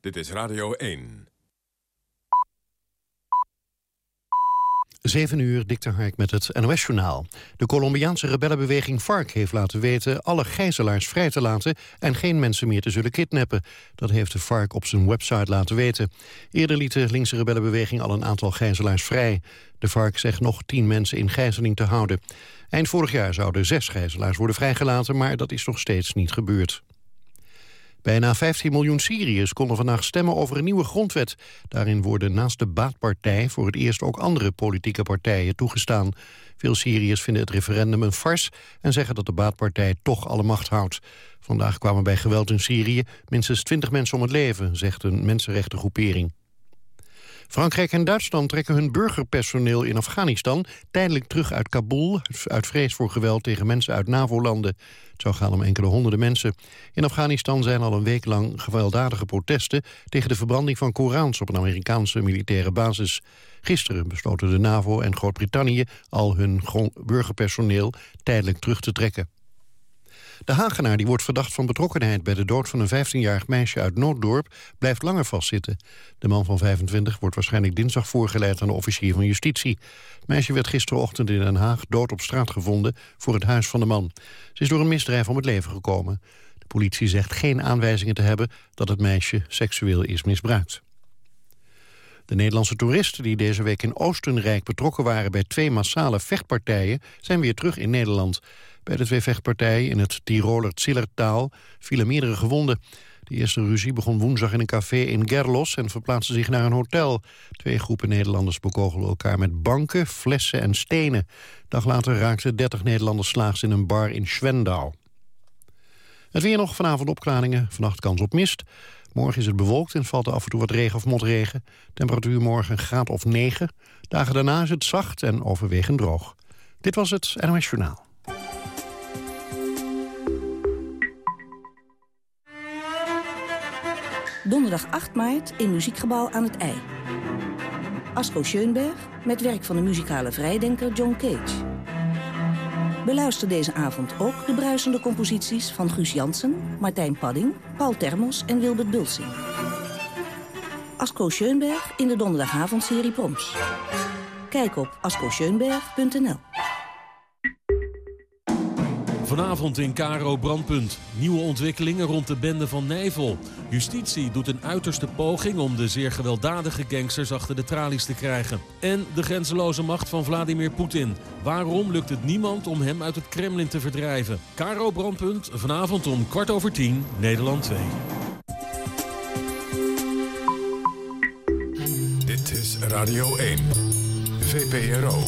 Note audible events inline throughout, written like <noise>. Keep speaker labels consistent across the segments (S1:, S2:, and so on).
S1: Dit is Radio 1.
S2: 7 uur, Dikter Hark met het NOS-journaal. De Colombiaanse rebellenbeweging FARC heeft laten weten... alle gijzelaars vrij te laten en geen mensen meer te zullen kidnappen. Dat heeft de FARC op zijn website laten weten. Eerder liet de linkse rebellenbeweging al een aantal gijzelaars vrij. De FARC zegt nog tien mensen in gijzeling te houden. Eind vorig jaar zouden zes gijzelaars worden vrijgelaten... maar dat is nog steeds niet gebeurd. Bijna 15 miljoen Syriërs konden vandaag stemmen over een nieuwe grondwet. Daarin worden naast de baatpartij voor het eerst ook andere politieke partijen toegestaan. Veel Syriërs vinden het referendum een fars en zeggen dat de baatpartij toch alle macht houdt. Vandaag kwamen bij geweld in Syrië minstens 20 mensen om het leven, zegt een mensenrechtengroepering. Frankrijk en Duitsland trekken hun burgerpersoneel in Afghanistan tijdelijk terug uit Kabul... uit vrees voor geweld tegen mensen uit NAVO-landen. Het zou gaan om enkele honderden mensen. In Afghanistan zijn al een week lang gewelddadige protesten... tegen de verbranding van Korans op een Amerikaanse militaire basis. Gisteren besloten de NAVO en Groot-Brittannië al hun burgerpersoneel tijdelijk terug te trekken. De Hagenaar die wordt verdacht van betrokkenheid bij de dood van een 15-jarig meisje uit Nooddorp blijft langer vastzitten. De man van 25 wordt waarschijnlijk dinsdag voorgeleid aan de officier van justitie. Het meisje werd gisterochtend in Den Haag dood op straat gevonden voor het huis van de man. Ze is door een misdrijf om het leven gekomen. De politie zegt geen aanwijzingen te hebben dat het meisje seksueel is misbruikt. De Nederlandse toeristen die deze week in Oostenrijk betrokken waren bij twee massale vechtpartijen zijn weer terug in Nederland. Bij de twee vechtpartijen in het Tiroler Zillertaal vielen meerdere gewonden. De eerste ruzie begon woensdag in een café in Gerlos en verplaatste zich naar een hotel. Twee groepen Nederlanders bekogelden elkaar met banken, flessen en stenen. Dag later raakten 30 Nederlanders slaags in een bar in Schwendau. Het weer nog vanavond opklaringen, vannacht kans op mist. Morgen is het bewolkt en valt er af en toe wat regen of motregen. Temperatuur morgen een graad of 9. Dagen daarna is het zacht en overwegend droog. Dit was het NOS Journaal.
S3: Donderdag 8 maart in Muziekgebouw aan het IJ. Asko Schoenberg met werk van de muzikale vrijdenker John Cage. Beluister deze avond ook de bruisende composities van Guus Jansen, Martijn Padding, Paul Termos en Wilbert Bulsing. Asko Schoenberg in de donderdagavondserie Proms. Kijk op askoschoenberg.nl.
S4: Vanavond in Karo Brandpunt. Nieuwe ontwikkelingen rond de bende van Nijvel. Justitie doet een uiterste poging om de zeer gewelddadige gangsters achter de tralies te krijgen. En de grenzeloze macht van Vladimir Poetin. Waarom lukt het niemand om hem uit het Kremlin te verdrijven? Karo Brandpunt, vanavond om kwart over tien, Nederland 2.
S1: Dit is Radio 1, VPRO.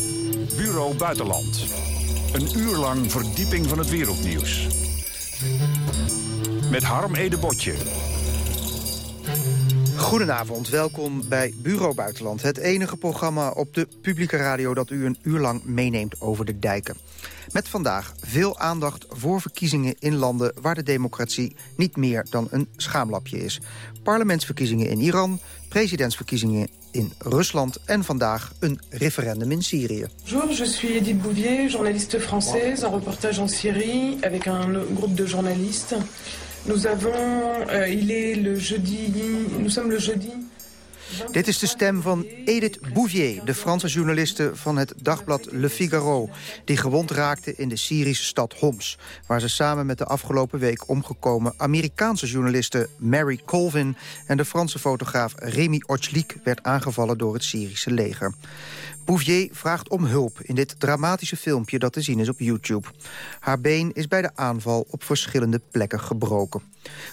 S5: Bureau Buitenland. Een uur lang verdieping van het wereldnieuws. Met Harm Edebotje.
S6: Goedenavond, welkom bij Bureau Buitenland. Het enige programma op de publieke radio dat u een uur lang meeneemt over de dijken. Met vandaag veel aandacht voor verkiezingen in landen waar de democratie niet meer dan een schaamlapje is. Parlementsverkiezingen in Iran, presidentsverkiezingen in Rusland en vandaag een referendum in Syrië.
S7: Bonjour, je suis Edith Bouvier, journaliste française en reportage en Syrie avec un groupe de journalistes. Nous avons, uh, il est le jeudi, nous sommes le jeudi
S6: dit is de stem van Edith Bouvier, de Franse journaliste van het dagblad Le Figaro... die gewond raakte in de Syrische stad Homs... waar ze samen met de afgelopen week omgekomen Amerikaanse journaliste Mary Colvin... en de Franse fotograaf Rémi Ochlik werd aangevallen door het Syrische leger. Bouvier vraagt om hulp in dit dramatische filmpje dat te zien is op YouTube. Haar been is bij de aanval op verschillende plekken gebroken.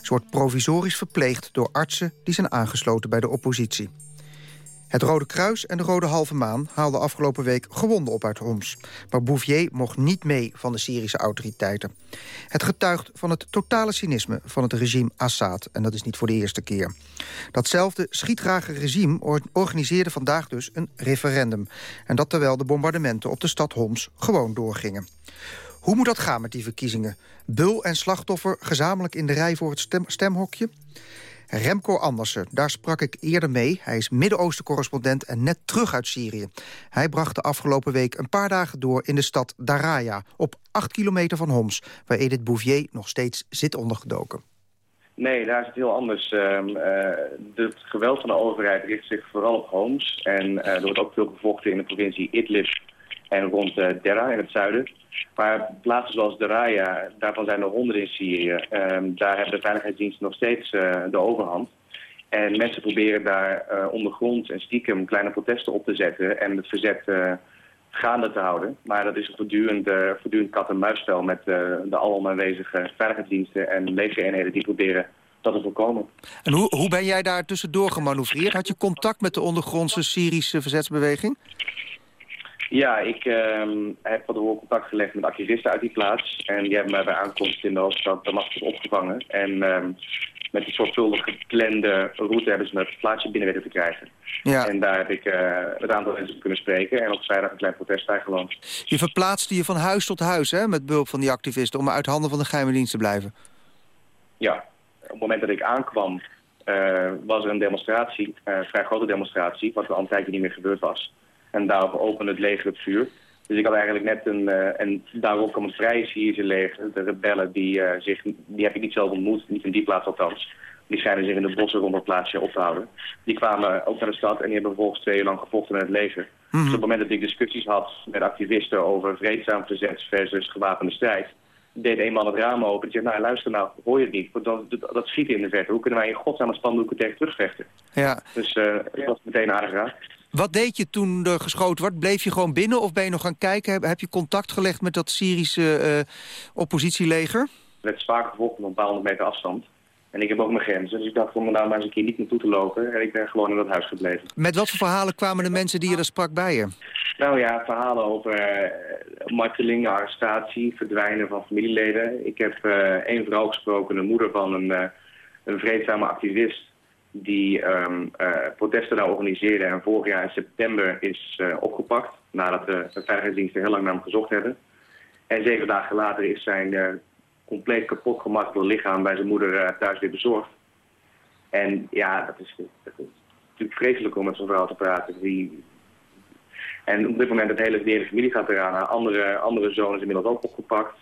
S6: Ze wordt provisorisch verpleegd door artsen die zijn aangesloten bij de oppositie. Het Rode Kruis en de Rode Halve Maan haalden afgelopen week gewonden op uit Homs. Maar Bouvier mocht niet mee van de Syrische autoriteiten. Het getuigt van het totale cynisme van het regime Assad. En dat is niet voor de eerste keer. Datzelfde schietgrage regime organiseerde vandaag dus een referendum. En dat terwijl de bombardementen op de stad Homs gewoon doorgingen. Hoe moet dat gaan met die verkiezingen? Bul en slachtoffer gezamenlijk in de rij voor het stemhokje? Remco Andersen, daar sprak ik eerder mee. Hij is Midden-Oosten-correspondent en net terug uit Syrië. Hij bracht de afgelopen week een paar dagen door in de stad Daraya... op acht kilometer van Homs, waar Edith Bouvier nog steeds zit ondergedoken.
S8: Nee, daar is het heel anders. Um, het geweld van de overheid richt zich vooral op Homs. En er wordt ook veel gevochten in de provincie Idlib en rond uh, Dera in het zuiden. Maar plaatsen zoals Daraya, daarvan zijn er honderden in Syrië. Um, daar hebben de veiligheidsdiensten nog steeds de overhand. En mensen proberen daar uh, ondergrond en stiekem kleine protesten op te zetten en het verzet gaande te houden. Maar dat is een voortdurend, voortdurend kat-en-muisspel met de alom aanwezige veiligheidsdiensten en legereenheden die proberen dat te voorkomen.
S6: En hoe, hoe ben jij daar tussendoor gemanoeuvreerd? Had je contact met de ondergrondse Syrische verzetsbeweging?
S8: Ja, ik um, heb wat contact gelegd met activisten uit die plaats. En die hebben mij bij aankomst in de hoofdstad Damascus opgevangen. En um, met die zorgvuldig geplande route hebben ze me het plaatsje binnen weten te krijgen. Ja. En daar heb ik uh, een aantal mensen kunnen spreken en op vrijdag een klein protest bijgewoond.
S6: Je verplaatste je van huis tot huis hè, met behulp van die activisten om uit handen van de geheime dienst te blijven?
S8: Ja, op het moment dat ik aankwam uh, was er een demonstratie, een vrij grote demonstratie, wat er al een tijdje niet meer gebeurd was. En daarop opende het leger het vuur. Dus ik had eigenlijk net een... Uh, en daarop kwam het vrije Syrische leger, de rebellen, die, uh, zich, die heb ik niet zelf ontmoet, niet in die plaats althans. Die schijnen zich in de bossen rond het plaatsje op te houden. Die kwamen ook naar de stad en die hebben vervolgens twee uur lang gevochten met het leger. Mm Dus op het moment dat ik discussies had met activisten over vreedzaam verzet versus gewapende strijd, deed een man het raam open en zei, nou luister nou, hoor je het niet? Dat, dat, dat schiet in de verte. Hoe kunnen wij in godsnaam spandoeken tegen terugvechten? Ja. Dus uh, dat was meteen aardig raar.
S6: Wat deed je toen er geschoten werd? Bleef je gewoon binnen of ben je nog gaan kijken? Heb, je contact gelegd met dat Syrische uh, oppositieleger? Het
S8: werd zwaar op een paar honderd meter afstand. En ik heb ook mijn grenzen, dus ik dacht om er nou maar eens een keer niet naartoe te lopen. En ik ben gewoon in dat huis gebleven.
S6: Met wat voor verhalen kwamen de mensen die je daar sprak bij je?
S8: Nou ja, verhalen over uh, marteling, arrestatie, verdwijnen van familieleden. Ik heb uh, één vrouw gesproken, de moeder van een, een vreedzame activist die um, uh, protesten daar organiseerde en vorig jaar in september is uh, opgepakt. Nadat de, veiligheidsdiensten heel lang naar hem gezocht hebben. En zeven dagen later is zijn uh, compleet kapot gemakkelde lichaam bij zijn moeder thuis weer bezorgd. En ja, dat is, dat is natuurlijk vreselijk om met zo'n vrouw te praten. Die... En op dit moment het hele, familie gaat eraan. Andere, andere zoon is inmiddels ook opgepakt.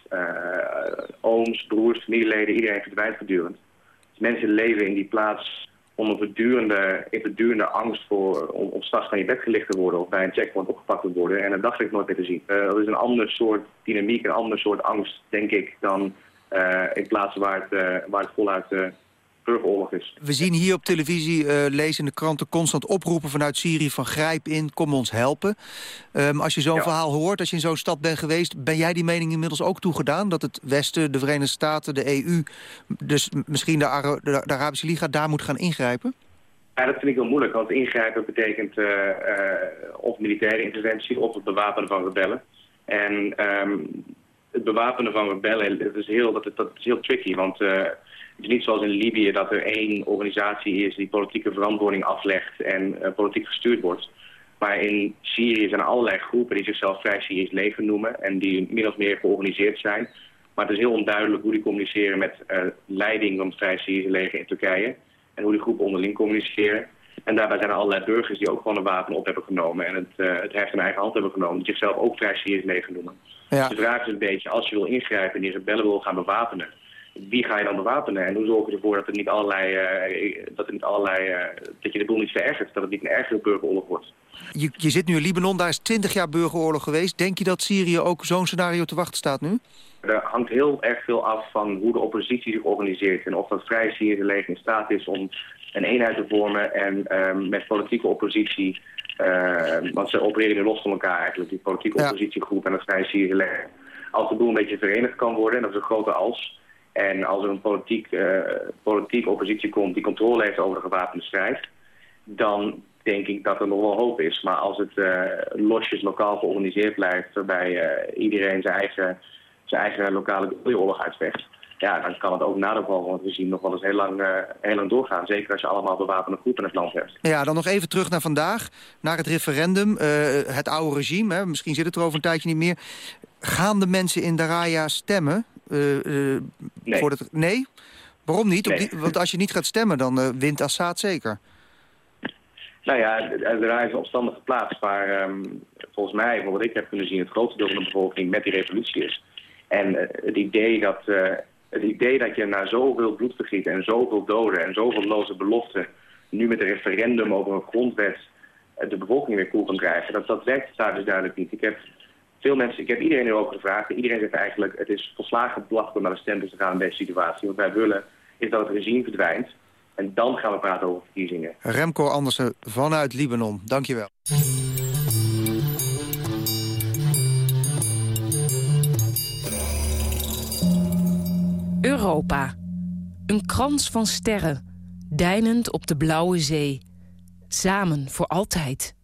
S8: ooms, broers, familieleden, iedereen verdwijnt voortdurend. Dus mensen leven in die plaats onder voortdurende, in voortdurende angst voor, om, straks van je bed gelicht te worden of bij een checkpoint opgepakt te worden. En dat dacht ik nooit meer te zien. Uh, dat is een ander soort dynamiek, een ander soort angst, denk ik, dan uh, in plaatsen waar het, uh, waar het voluit burgeroorlog is.
S6: We zien hier op televisie, uh, lezen in de kranten constant oproepen vanuit Syrië van grijp in, kom ons helpen. Um, als je zo'n ja. verhaal hoort, als je in zo'n stad bent geweest, ben jij die mening inmiddels ook toegedaan? Dat het Westen, de Verenigde Staten, de EU, dus misschien de, Ara de, de Arabische Liga daar moet gaan ingrijpen?
S8: Ja, dat vind ik heel moeilijk, want ingrijpen betekent uh, uh, of militaire interventie of het bewapenen van rebellen. En um, het bewapenen van rebellen, dat is heel, dat, dat is heel tricky, want uh, het is niet zoals in Libië dat er één organisatie is die politieke verantwoording aflegt en uh, politiek gestuurd wordt. Maar in Syrië zijn er allerlei groepen die zichzelf Vrij Syrisch leger noemen en die min of meer georganiseerd zijn. Maar het is heel onduidelijk hoe die communiceren met uh, leiding van het Vrij Syrische leger in Turkije en hoe die groepen onderling communiceren. En daarbij zijn er allerlei burgers die ook gewoon een wapen op hebben genomen en het, uh, het heft in eigen hand hebben genomen, die zichzelf ook Vrij Syrisch leger noemen. Ja. Dus de vraag is een beetje, als je wil ingrijpen en die rebellen wil gaan bewapenen, wie ga je dan bewapenen? En hoe zorg je ervoor dat, het niet allerlei, uh, dat, het niet allerlei, uh, dat je de boel niet verergert, dat het niet een ergere burgeroorlog wordt?
S6: Je, je zit nu in Libanon, daar is 20 jaar burgeroorlog geweest. Denk je dat Syrië ook zo'n scenario te wachten staat nu?
S8: Er hangt heel erg veel af van hoe de oppositie zich organiseert... en of dat vrij Syrische leger in staat is om een eenheid te vormen... en um, met politieke oppositie... Uh, want ze opereren nu los van elkaar eigenlijk, die politieke oppositiegroep en het vrij Syrische leger. Als de boel een beetje verenigd kan worden, en dat is een grote als... En als er een politiek, uh, politiek oppositie komt die controle heeft over de gewapende strijd... dan denk ik dat er nog wel hoop is. Maar als het uh, losjes lokaal georganiseerd blijft... waarbij uh, iedereen zijn eigen, zijn eigen lokale oorlog uitvecht... ja, dan kan het ook na de val van het regime nog wel eens heel lang, heel lang doorgaan. Zeker als je allemaal bewapende groepen in het land hebt.
S6: Ja, dan nog even terug naar vandaag, naar het referendum. het oude regime, hè, misschien zit het er over een tijdje niet meer. Gaan de mensen in Daraya stemmen?
S8: Nee.
S6: Voor het, nee? Waarom niet? Nee. Die, want als je niet gaat stemmen, dan wint Assad zeker.
S8: Nou ja, er is een opstandige plaats waar um, volgens mij, wat ik heb kunnen zien, het grootste deel van de bevolking met die revolutie is. En uh, het idee dat uh, het idee dat je na zoveel bloedvergiet en zoveel doden en zoveel loze beloften... nu met een referendum over een grondwet de bevolking weer koel kan krijgen... dat, dat werkt daar dus duidelijk niet. Ik heb veel mensen, ik heb iedereen erover gevraagd. En iedereen zegt eigenlijk, het is volslagen belachelijk om naar de stembus te gaan in deze situatie. Wat wij willen is dat het regime verdwijnt. En dan gaan we praten over verkiezingen.
S6: Remco Andersen vanuit Libanon, dankjewel.
S9: Europa. Een krans van sterren, deinend op de blauwe zee. Samen voor altijd.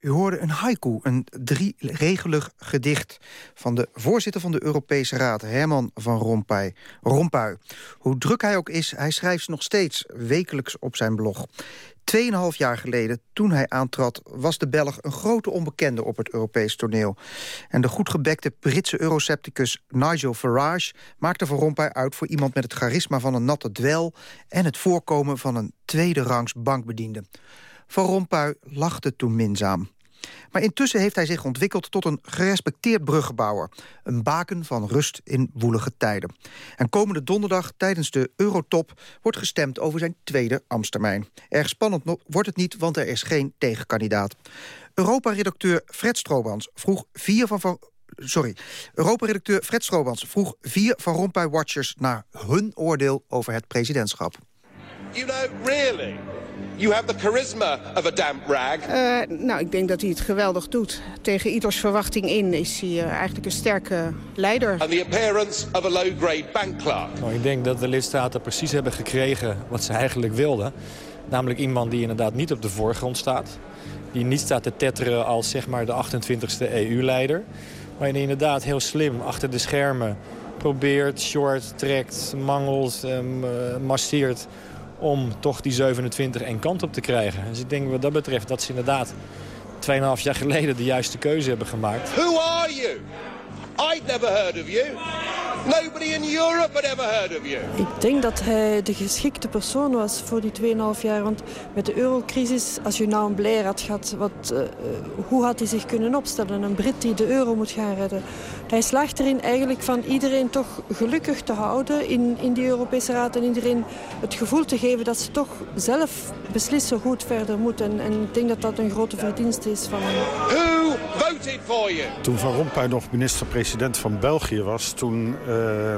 S6: U hoorde een haiku, een drieregelig gedicht... van de voorzitter van de Europese Raad, Herman van Rompuy. Rompuy. Hoe druk hij ook is, hij schrijft nog steeds wekelijks op zijn blog. Tweeënhalf jaar geleden, toen hij aantrad... was de Belg een grote onbekende op het Europees toneel. En de goedgebekte Britse eurocepticus Nigel Farage... maakte Van Rompuy uit voor iemand met het charisma van een natte dwel... en het voorkomen van een tweede rangs bankbediende. Van Rompuy lachte toen minzaam. Maar intussen heeft hij zich ontwikkeld tot een gerespecteerd bruggenbouwer. Een baken van rust in woelige tijden. En komende donderdag tijdens de Eurotop wordt gestemd over zijn tweede ambtstermijn. Erg spannend wordt het niet, want er is geen tegenkandidaat. Europa-redacteur Fred Stroobans vroeg vier van... van sorry, Europa-redacteur Fred Stroobans vroeg vier van Rompuy-watchers... naar hun oordeel over het presidentschap.
S10: You know, really... You have the charisma of a damp rag.
S11: Uh, nou, ik denk dat hij het geweldig doet. Tegen ieders verwachting in is hij uh, eigenlijk een sterke leider.
S10: And the appearance of a low-grade bank clerk.
S12: Nou, ik denk dat de lidstaten precies hebben gekregen wat ze eigenlijk wilden. Namelijk iemand die inderdaad niet op de voorgrond staat. Die niet staat te tetteren als zeg maar, de 28e EU-leider. Maar die inderdaad heel slim achter de schermen probeert, short, trekt, mangelt, um, uh, masseert om toch die 27 en kant op te krijgen. Dus ik denk wat dat betreft dat ze inderdaad 2,5 jaar geleden de juiste keuze hebben gemaakt.
S10: Who are you? I'd never heard of you. Nobody in Europe had ever heard of you.
S13: Ik denk dat hij de geschikte persoon was voor die 2,5 jaar. Want met de eurocrisis, als je nou een Blair had gehad... Wat, uh, hoe had hij zich kunnen opstellen? Een Brit die de euro moet gaan redden. Hij slaagt erin eigenlijk van iedereen toch gelukkig te houden in, in die Europese Raad. En iedereen het gevoel te geven dat ze toch zelf beslissen hoe het verder moet. En, en ik denk dat dat een grote verdienste is van hem.
S10: Who voted for you?
S14: Toen Van Rompuy nog minister-president van België was... toen uh,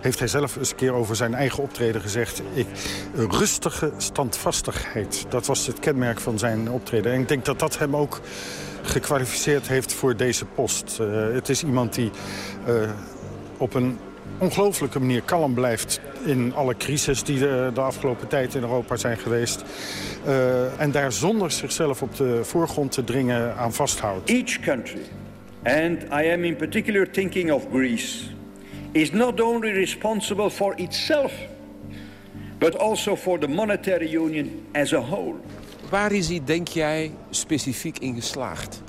S14: heeft hij zelf eens een keer over zijn eigen optreden gezegd... Ik, rustige standvastigheid, dat was het kenmerk van zijn optreden. En ik denk dat dat hem ook gekwalificeerd heeft voor deze post. Uh, het is iemand die uh, op een ongelooflijke manier kalm blijft in alle crisis die de, de afgelopen tijd in Europa zijn geweest. Uh, en daar zonder zichzelf op de voorgrond te dringen aan vasthoudt.
S15: Each country, and I am in particular thinking of Greece, is not only responsible for itself, but also for the monetary union as a whole.
S16: Waar is hij, denk jij, specifiek in geslaagd?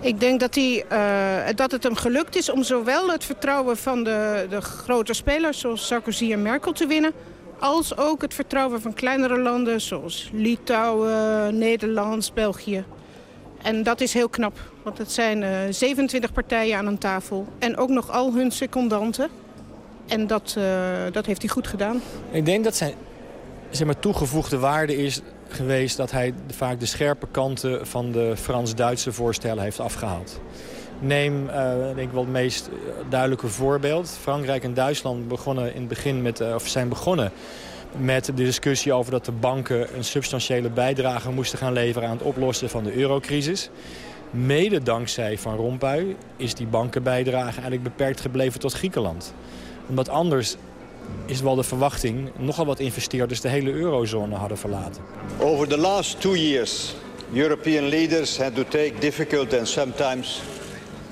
S11: Ik denk dat, hij, uh, dat het hem gelukt is om zowel het vertrouwen van de, de grote spelers... zoals Sarkozy en Merkel te winnen... als ook het vertrouwen van kleinere landen zoals Litouwen, Nederland, België. En dat is heel knap, want het zijn uh, 27 partijen aan een tafel. En ook nog al hun secondanten. En dat, uh, dat heeft hij goed gedaan.
S12: Ik denk dat zijn zeg maar, toegevoegde waarde is geweest dat hij vaak de scherpe kanten van de Frans-Duitse voorstellen heeft afgehaald. Neem, uh, denk ik wel het meest duidelijke voorbeeld. Frankrijk en Duitsland begonnen in het begin met, uh, of zijn begonnen met de discussie over dat de banken een substantiële bijdrage moesten gaan leveren aan het oplossen van de eurocrisis. Mede dankzij Van Rompuy is die bankenbijdrage eigenlijk beperkt gebleven tot Griekenland. Omdat anders is wel de verwachting nogal wat investeerders de hele eurozone hadden verlaten.
S17: Over the last two years, European leaders had to take difficult and sometimes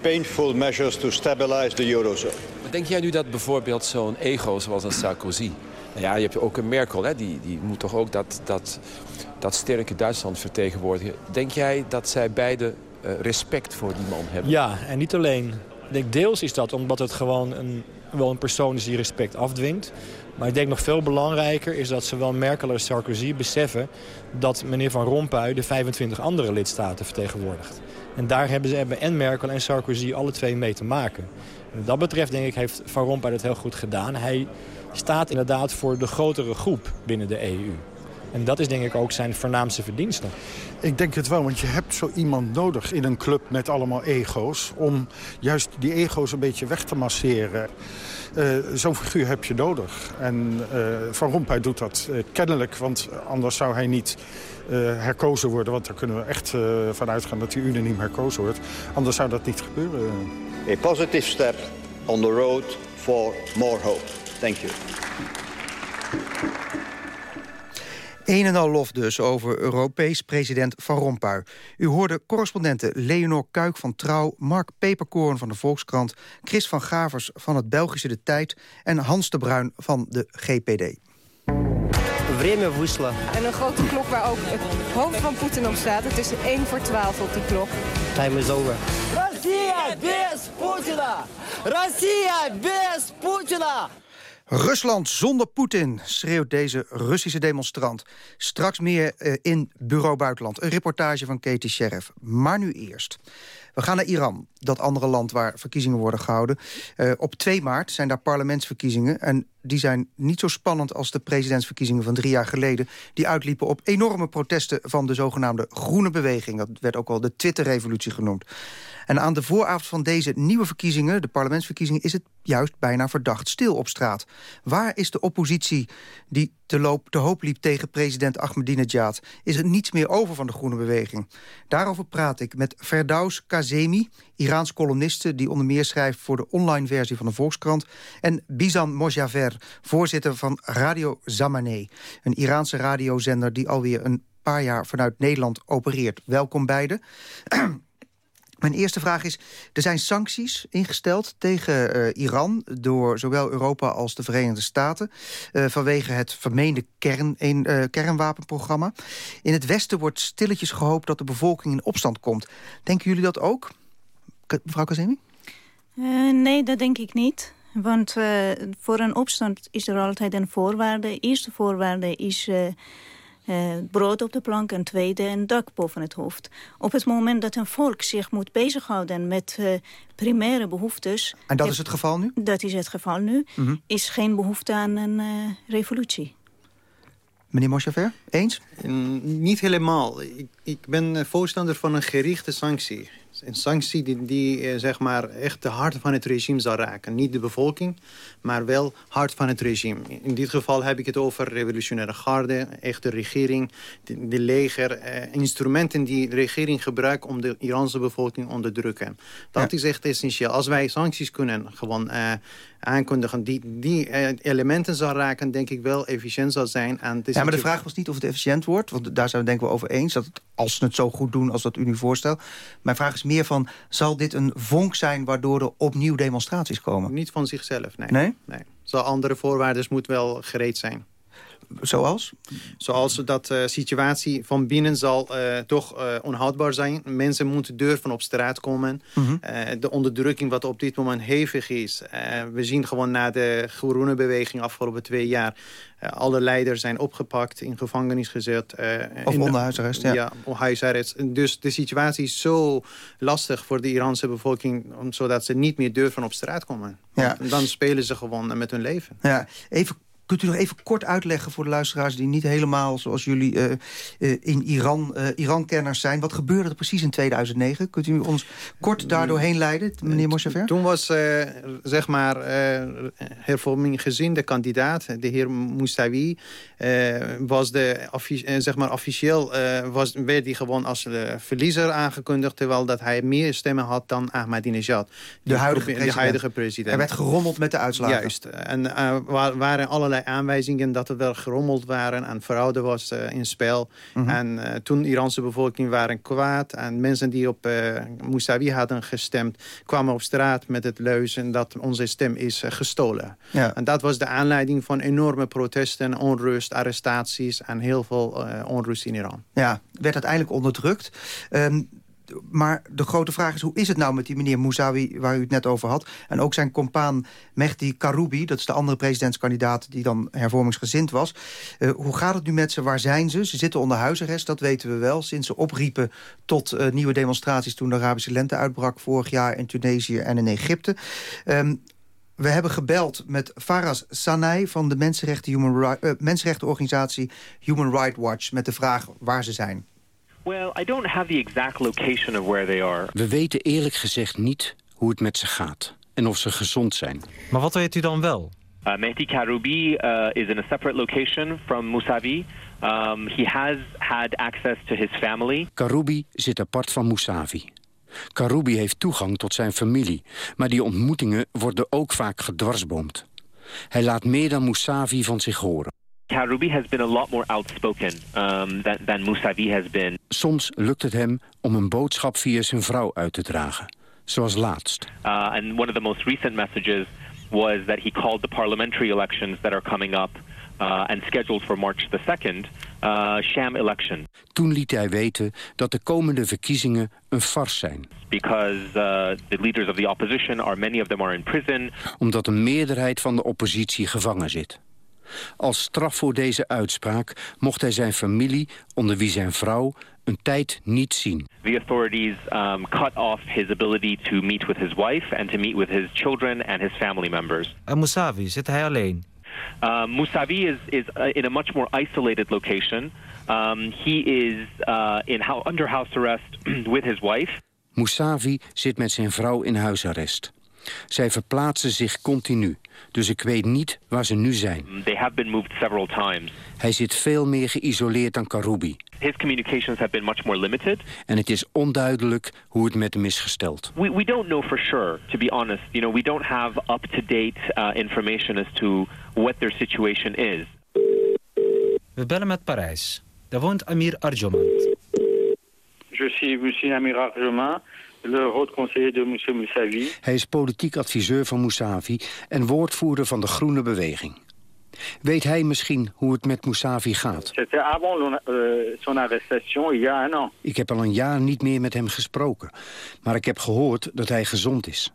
S17: painful measures to stabilize the eurozone.
S16: Denk jij nu dat bijvoorbeeld zo'n ego zoals een Sarkozy... Nou ja, je hebt ook een Merkel, hè, die, die moet toch ook dat, dat, dat sterke Duitsland vertegenwoordigen. Denk jij dat zij beide uh, respect voor die man hebben?
S12: Ja, en niet alleen. Ik denk deels is dat omdat het gewoon een wel een persoon is die respect afdwingt. Maar ik denk nog veel belangrijker is dat zowel Merkel als Sarkozy beseffen... dat meneer Van Rompuy de 25 andere lidstaten vertegenwoordigt. En daar hebben ze hebben en Merkel en Sarkozy alle twee mee te maken. Wat dat betreft denk ik heeft Van Rompuy het heel goed gedaan. Hij staat inderdaad voor de grotere groep binnen de EU. En dat is denk ik ook zijn voornaamste verdienste.
S14: Ik denk het wel, want je hebt zo iemand nodig in een club met allemaal ego's... om juist die ego's een beetje weg te masseren. Uh, Zo'n figuur heb je nodig. En uh, Van Rompuy doet dat uh, kennelijk, want anders zou hij niet herkozen worden. Want daar kunnen we echt van uitgaan dat hij unaniem herkozen wordt. Anders zou dat niet gebeuren.
S17: A positive step on the road for more hope. Thank you.
S6: Een en al lof dus over Europees president Van Rompuy. U hoorde correspondenten Leonor Kuik van Trouw... Mark Peperkoorn van de Volkskrant... Chris van Gavers van het Belgische De Tijd... en Hans de Bruin van de GPD.
S18: Время вышло.
S19: En een grote klok waar ook het hoofd van Poetin op staat. Het is 1 voor 12 op die klok.
S18: Time is over.
S20: Россия без Путина! Россия без Путина!
S6: Rusland zonder Poetin, schreeuwt deze Russische demonstrant. Straks meer uh, in Bureau Buitenland. Een reportage van Katie Sheriff. Maar nu eerst. We gaan naar Iran, dat andere land waar verkiezingen worden gehouden. Uh, op 2 maart zijn daar parlementsverkiezingen. En die zijn niet zo spannend als de presidentsverkiezingen van drie jaar geleden. Die uitliepen op enorme protesten van de zogenaamde groene beweging. Dat werd ook al de Twitter-revolutie genoemd. En aan de vooravond van deze nieuwe verkiezingen, de parlementsverkiezingen... is het juist bijna verdacht stil op straat. Waar is de oppositie die te, loop, hoop liep tegen president Ahmadinejad? Is er niets meer over van de groene beweging? Daarover praat ik met Ferdaus Kazemi, Iraans koloniste... die onder meer schrijft voor de online versie van de Volkskrant... en Bizan Mojaver, voorzitter van Radio Zamaneh... een Iraanse radiozender die alweer een paar jaar vanuit Nederland opereert. Welkom beiden. <clears throat> Mijn eerste vraag is, er zijn sancties ingesteld tegen uh, Iran... door zowel Europa als de Verenigde Staten... Uh, vanwege het vermeende kern, een, uh, kernwapenprogramma. In het Westen wordt stilletjes gehoopt dat de bevolking in opstand komt. Denken jullie dat ook? Mevrouw Kazemi?
S21: nee, dat denk ik niet. Want voor een opstand is er altijd een voorwaarde. De eerste voorwaarde is uh, brood op de plank en tweede een dak boven het hoofd. Op het moment dat een volk zich moet bezighouden met uh, primaire behoeftes...
S6: En dat is het geval nu?
S21: Dat is het geval nu. Mm -hmm. Is geen behoefte aan een uh, revolutie.
S6: Meneer Moschaver, eens?
S22: Mm, niet helemaal. Ik, ik ben voorstander van een gerichte sanctie een sanctie die, die zeg maar echt de hart van het regime zal raken. Niet de bevolking, maar wel hart van het regime. In dit geval heb ik het over revolutionaire garde, echt de regering, de, de leger, eh, instrumenten die de regering gebruikt om de Iraanse bevolking te onderdrukken. Dat ja. is echt essentieel. Als wij sancties kunnen gewoon uh, aankondigen die, die elementen zal raken, denk ik wel efficiënt zal zijn. Is
S6: ja, maar de vraag was niet of het efficiënt wordt, want daar zijn we denken we over eens, dat het, als ze het zo goed doen als dat u nu voorstelt. Mijn vraag is meer van, zal dit een vonk zijn waardoor er opnieuw demonstraties komen?
S22: Niet van zichzelf, nee.
S6: Nee?
S22: Nee. Zal andere voorwaarden moet wel gereed zijn.
S6: Zoals?
S22: Zoals dat de uh, situatie van binnen zal uh, toch uh, onhoudbaar zijn. Mensen moeten durven op straat komen. Mm -hmm. de onderdrukking wat op dit moment hevig is. we zien gewoon na de groene beweging afgelopen twee jaar... alle leiders zijn opgepakt, in gevangenis gezet.
S6: of onder huisarrest, ja.
S22: Ja, huisarrest. Dus de situatie is zo lastig voor de Iraanse bevolking... zodat ze niet meer durven op straat komen.
S6: Ja.
S22: Dan spelen ze gewoon met hun leven.
S6: Ja, even Kunt u nog even kort uitleggen voor de luisteraars... die niet helemaal, zoals jullie, uh, uh, in Iran, uh, Iran-kenners zijn... wat gebeurde er precies in 2009? Kunt u ons kort daardoorheen leiden, meneer Moshaver?
S22: Toen was, zeg maar, hervorminggezinde kandidaat... de heer Moustawi, was de, zeg maar, officieel was, werd hij gewoon als verliezer aangekondigd... terwijl dat hij meer stemmen had dan Ahmadinejad.
S6: De huidige, president.
S22: de huidige president.
S6: Er werd gerommeld met de uitslagen.
S22: Juist. En waren allerlei aanwijzingen dat er wel gerommeld waren en fraude was uh, in spel. Mm -hmm. En uh, toen de Iraanse bevolking waren kwaad en mensen die op uh, Mousavi hadden gestemd kwamen op straat met het leuzen dat onze stem is gestolen.
S6: Ja.
S22: En dat was de aanleiding van enorme protesten, onrust, arrestaties en heel veel onrust in Iran.
S6: Ja, werd uiteindelijk onderdrukt. Um, maar de grote vraag is, hoe is het nou met die meneer Mousavi... waar u het net over had? En ook zijn compaan Mehdi Karoubi, dat is de andere presidentskandidaat... die dan hervormingsgezind was. Uh, hoe gaat het nu met ze? Waar zijn ze? Ze zitten onder huisarrest, dat weten we wel. Sinds ze opriepen tot uh, nieuwe demonstraties... toen de Arabische lente uitbrak vorig jaar in Tunesië en in Egypte. Um, we hebben gebeld met Faraz Sanay van de mensenrechten Human uh, mensenrechtenorganisatie Human Rights Watch... met de vraag waar ze zijn.
S23: Well, I don't have the exact location of where they are.
S24: We weten eerlijk gezegd niet hoe het met ze gaat en of ze gezond zijn.
S25: Maar wat weet u dan wel?
S23: Uh, Mehdi Karoubi uh, is in a separate location from Mousavi. Um, he has had access to his family.
S24: Karoubi zit apart van Mousavi. Karoubi heeft toegang tot zijn familie, maar die ontmoetingen worden ook vaak gedwarsboomd. Hij laat meer dan Mousavi van zich horen.
S23: Karoubi has been a lot more outspoken um, than, than Mousavi has been.
S24: Soms lukt het hem om een boodschap via zijn vrouw uit te dragen, zoals laatst.
S23: Uh, and one of the most recent messages was that he called the parliamentary elections that are coming up uh, and scheduled for March the 2nd, uh, sham election.
S24: Toen liet hij weten dat de komende verkiezingen een farce zijn.
S23: Because uh, the leaders of the opposition are many of them are in prison.
S24: Omdat een meerderheid van de oppositie gevangen zit. Als straf voor deze uitspraak mocht hij zijn familie, onder wie zijn vrouw, een tijd niet zien.
S23: The authorities um, cut off his ability to meet with his wife and to meet with his children and his family members.
S25: En Mousavi, zit hij alleen?
S23: Uh, Mousavi is, is uh, in a much more isolated location. Um, he is uh, in ho under house arrest <clears throat> with his wife.
S24: Mousavi zit met zijn vrouw in huisarrest. Zij verplaatsen zich continu, dus ik weet niet waar ze nu zijn.
S23: They have been moved several times.
S24: Hij zit veel meer geïsoleerd dan Karoubi.
S23: His communications have been much more limited.
S24: En het is onduidelijk hoe het met hem is gesteld.
S23: We, we don't know for sure, to be honest. You know, we don't have up-to-date uh, information as to what their situation is.
S25: We bellen met Parijs. Daar woont Amir Arjoman.
S26: Je suis monsieur Amir Arjoman le de.
S24: Hij is politiek adviseur van Moussavi en woordvoerder van de Groene Beweging. Weet hij misschien hoe het met Moussavi gaat?
S26: euh, son arrestation il y a un an.
S24: Ik heb al een jaar niet meer met hem gesproken. Maar ik heb gehoord dat hij gezond is.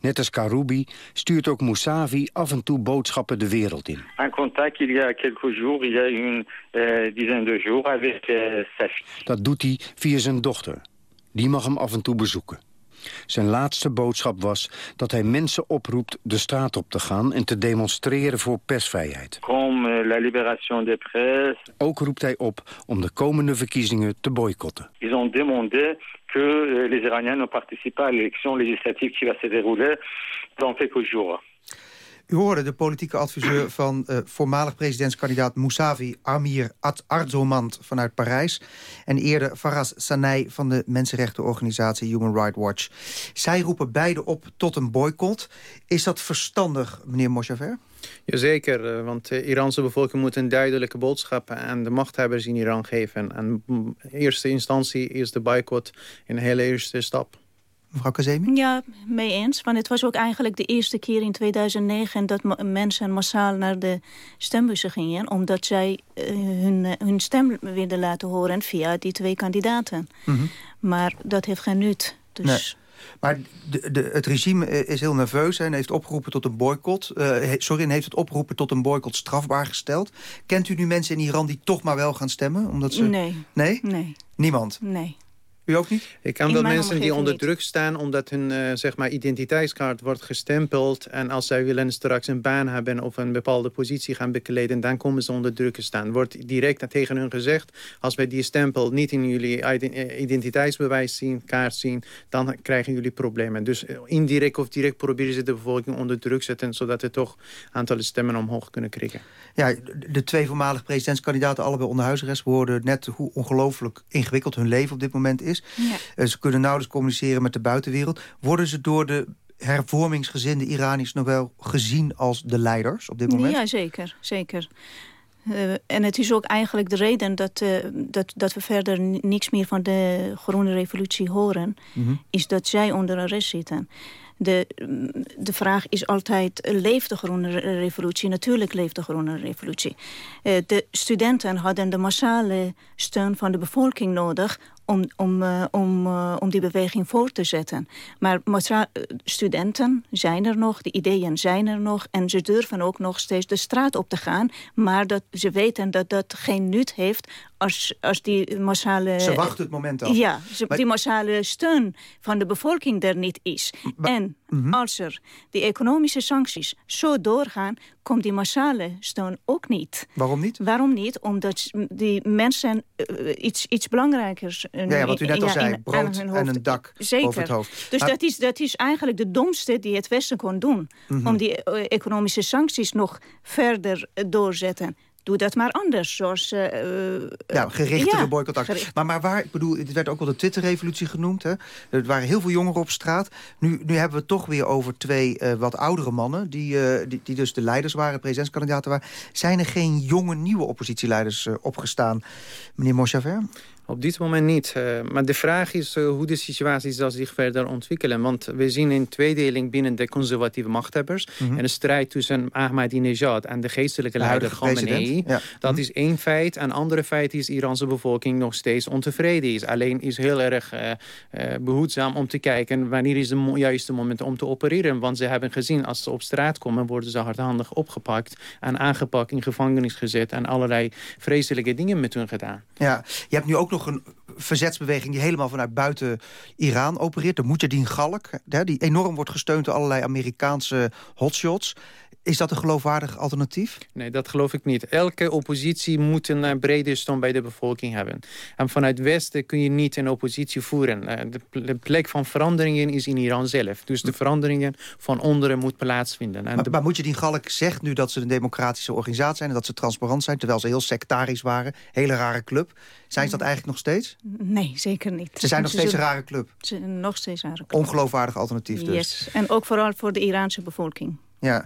S24: Net als Karoubi stuurt ook Moussavi af en toe boodschappen de wereld in.
S26: Un contact il y a quelques jours, il y a une dizaine de jours avec sa fille.
S24: Dat doet hij via zijn dochter. Die mag hem af en toe bezoeken. Zijn laatste boodschap was dat hij mensen oproept de straat op te gaan... en te demonstreren voor persvrijheid.
S26: Comme la libération des presse.
S24: Ook roept hij op om de komende verkiezingen te boycotten.
S26: Ils ont demandé que les Iraniens ne participent pas à l'élection législative qui va se dérouler dans quelques jours.
S6: U hoorde de politieke adviseur van uh, voormalig presidentskandidaat Mousavi Amir Arzomand vanuit Parijs. En eerder Faraz Sanay van de mensenrechtenorganisatie Human Rights Watch. Zij roepen beide op tot een boycott. Is dat verstandig, meneer Moshaver?
S22: Jazeker, want de Iraanse bevolking moet een duidelijke boodschap aan de machthebbers in Iran geven. En in eerste instantie is de boycott een hele eerste stap.
S6: Mevrouw Kazemi?
S21: Ja, mee eens. Want het was ook eigenlijk de eerste keer in 2009... dat mensen massaal naar de stembussen gingen... omdat zij uh, hun, uh, hun stem wilden laten horen via die twee kandidaten. Mm -hmm. Maar dat heeft geen nut. Dus...
S6: Nee. Maar de, de, het regime is heel nerveus en heeft opgeroepen tot een boycott. Uh, sorry, en heeft het opgeroepen tot een boycott strafbaar gesteld. Kent u nu mensen in Iran die toch maar wel gaan stemmen? Omdat ze...
S21: Nee.
S6: Nee?
S21: Nee.
S6: Niemand?
S21: Nee.
S6: U ook niet?
S22: Ik kan wel mensen die onder druk staan... omdat hun uh, zeg maar identiteitskaart wordt gestempeld... en als zij willen straks een baan hebben... of een bepaalde positie gaan bekleden... dan komen ze onder druk te staan. Wordt direct tegen hun gezegd... als wij die stempel niet in jullie identiteitsbewijs zien, kaart zien... dan krijgen jullie problemen. Dus indirect of direct proberen ze de bevolking onder druk te zetten... zodat er toch aantallen stemmen omhoog kunnen krijgen.
S6: Ja, de twee voormalige presidentskandidaten... allebei onder huisarrest. Hoorden net hoe ongelooflijk ingewikkeld hun leven op dit moment is. Ja. Ze kunnen nauwelijks communiceren met de buitenwereld. Worden ze door de hervormingsgezinde Iraniërs nog wel gezien als de leiders op dit moment?
S21: Ja, zeker. zeker. Uh, en het is ook eigenlijk de reden dat, uh, dat, dat we verder niks meer van de groene revolutie horen... Mm -hmm. is dat zij onder arrest zitten. De, de vraag is altijd, leeft de groene revolutie? Natuurlijk leeft de groene revolutie. Uh, de studenten hadden de massale steun van de bevolking nodig om, om, uh, om, uh, om die beweging voor te zetten. Maar studenten zijn er nog, de ideeën zijn er nog... en ze durven ook nog steeds de straat op te gaan... maar dat, ze weten dat dat geen nut heeft als, als die massale...
S6: Ze wachten het moment af.
S21: Ja, maar... die massale steun van de bevolking er niet is. En mm -hmm. als er die economische sancties zo doorgaan... komt die massale steun ook niet.
S6: Waarom niet?
S21: Waarom niet? Omdat die mensen uh, iets, iets belangrijkers...
S6: Uh, ja, ja, wat u net al ja, zei, in, brood en een dak
S21: Zeker.
S6: over het hoofd.
S21: Dus maar... dat, is, dat is eigenlijk de domste die het Westen kon doen. Mm -hmm. Om die uh, economische sancties nog verder doorzetten doe dat maar anders. Zoals, uh,
S6: ja, gerichtere ja, boycottacties. Gericht. Maar, maar waar, ik bedoel, het werd ook wel de Twitter-revolutie genoemd. Hè? Er waren heel veel jongeren op straat. Nu, nu hebben we het toch weer over twee uh, wat oudere mannen... Die, uh, die, die dus de leiders waren, presidentskandidaten waren. Zijn er geen jonge, nieuwe oppositieleiders opgestaan, meneer Moschaver?
S22: Op dit moment niet. Uh, maar de vraag is uh, hoe de situatie zal zich verder ontwikkelen. Want we zien een tweedeling binnen de conservatieve machthebbers. Mm -hmm. En een strijd tussen Ahmadinejad en de geestelijke leider Khamenei. Ja. Dat mm -hmm. is één feit. Een andere feit is dat de Iraanse bevolking nog steeds ontevreden is. Alleen is heel erg uh, behoedzaam om te kijken... wanneer is het juiste moment om te opereren. Want ze hebben gezien, als ze op straat komen... worden ze hardhandig opgepakt en aangepakt, in gevangenis gezet... en allerlei vreselijke dingen met hun gedaan.
S6: Ja, je hebt nu ook nog nog een verzetsbeweging die helemaal vanuit buiten Iran opereert. De Mujahideen Galk, die enorm wordt gesteund door allerlei Amerikaanse hotshots. Is dat een geloofwaardig alternatief?
S22: Nee, dat geloof ik niet. Elke oppositie moet een uh, brede steun bij de bevolking hebben. En vanuit Westen kun je niet een oppositie voeren. Uh, de, plek van veranderingen is in Iran zelf. Dus de veranderingen van onderen moet plaatsvinden. En
S6: maar,
S22: de...
S6: maar moet je die Galk zegt nu dat ze een democratische organisatie zijn... en dat ze transparant zijn, terwijl ze heel sectarisch waren. Hele rare club. Zijn ze dat eigenlijk nog steeds?
S21: Nee, zeker niet.
S6: Ze zijn nog steeds een rare club?
S21: Ze zijn nog steeds een rare
S6: club. Ongeloofwaardig alternatief dus.
S21: Yes. En ook vooral voor de Iraanse bevolking.
S6: Ja.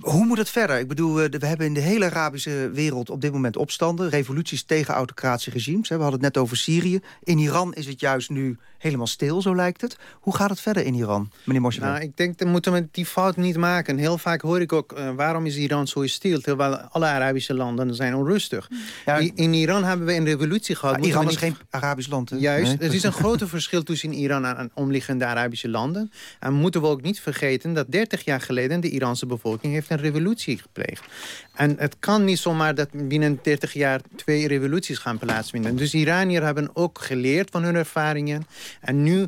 S6: Hoe moet het verder? Ik bedoel, we hebben in de hele Arabische wereld op dit moment opstanden. Revoluties tegen autocratische regimes. We hadden het net over Syrië. In Iran is het juist nu helemaal stil, zo lijkt het. Hoe gaat het verder in Iran, meneer Moshe?
S22: Nou, ik denk, dat moeten we die fout niet maken. Heel vaak hoor ik ook, uh, waarom is Iran zo stil? Terwijl alle Arabische landen zijn onrustig. Ja, in Iran hebben we een revolutie gehad.
S6: Iran is niet... geen Arabisch land. Hè?
S22: Juist, nee? er is een grote verschil tussen Iran en omliggende Arabische landen. En moeten we ook niet vergeten dat 30 jaar geleden... de Iraanse bevolking heeft een revolutie gepleegd. En het kan niet zomaar dat binnen 30 jaar twee revoluties gaan plaatsvinden. Dus Iraniërs hebben ook geleerd van hun ervaringen. En nu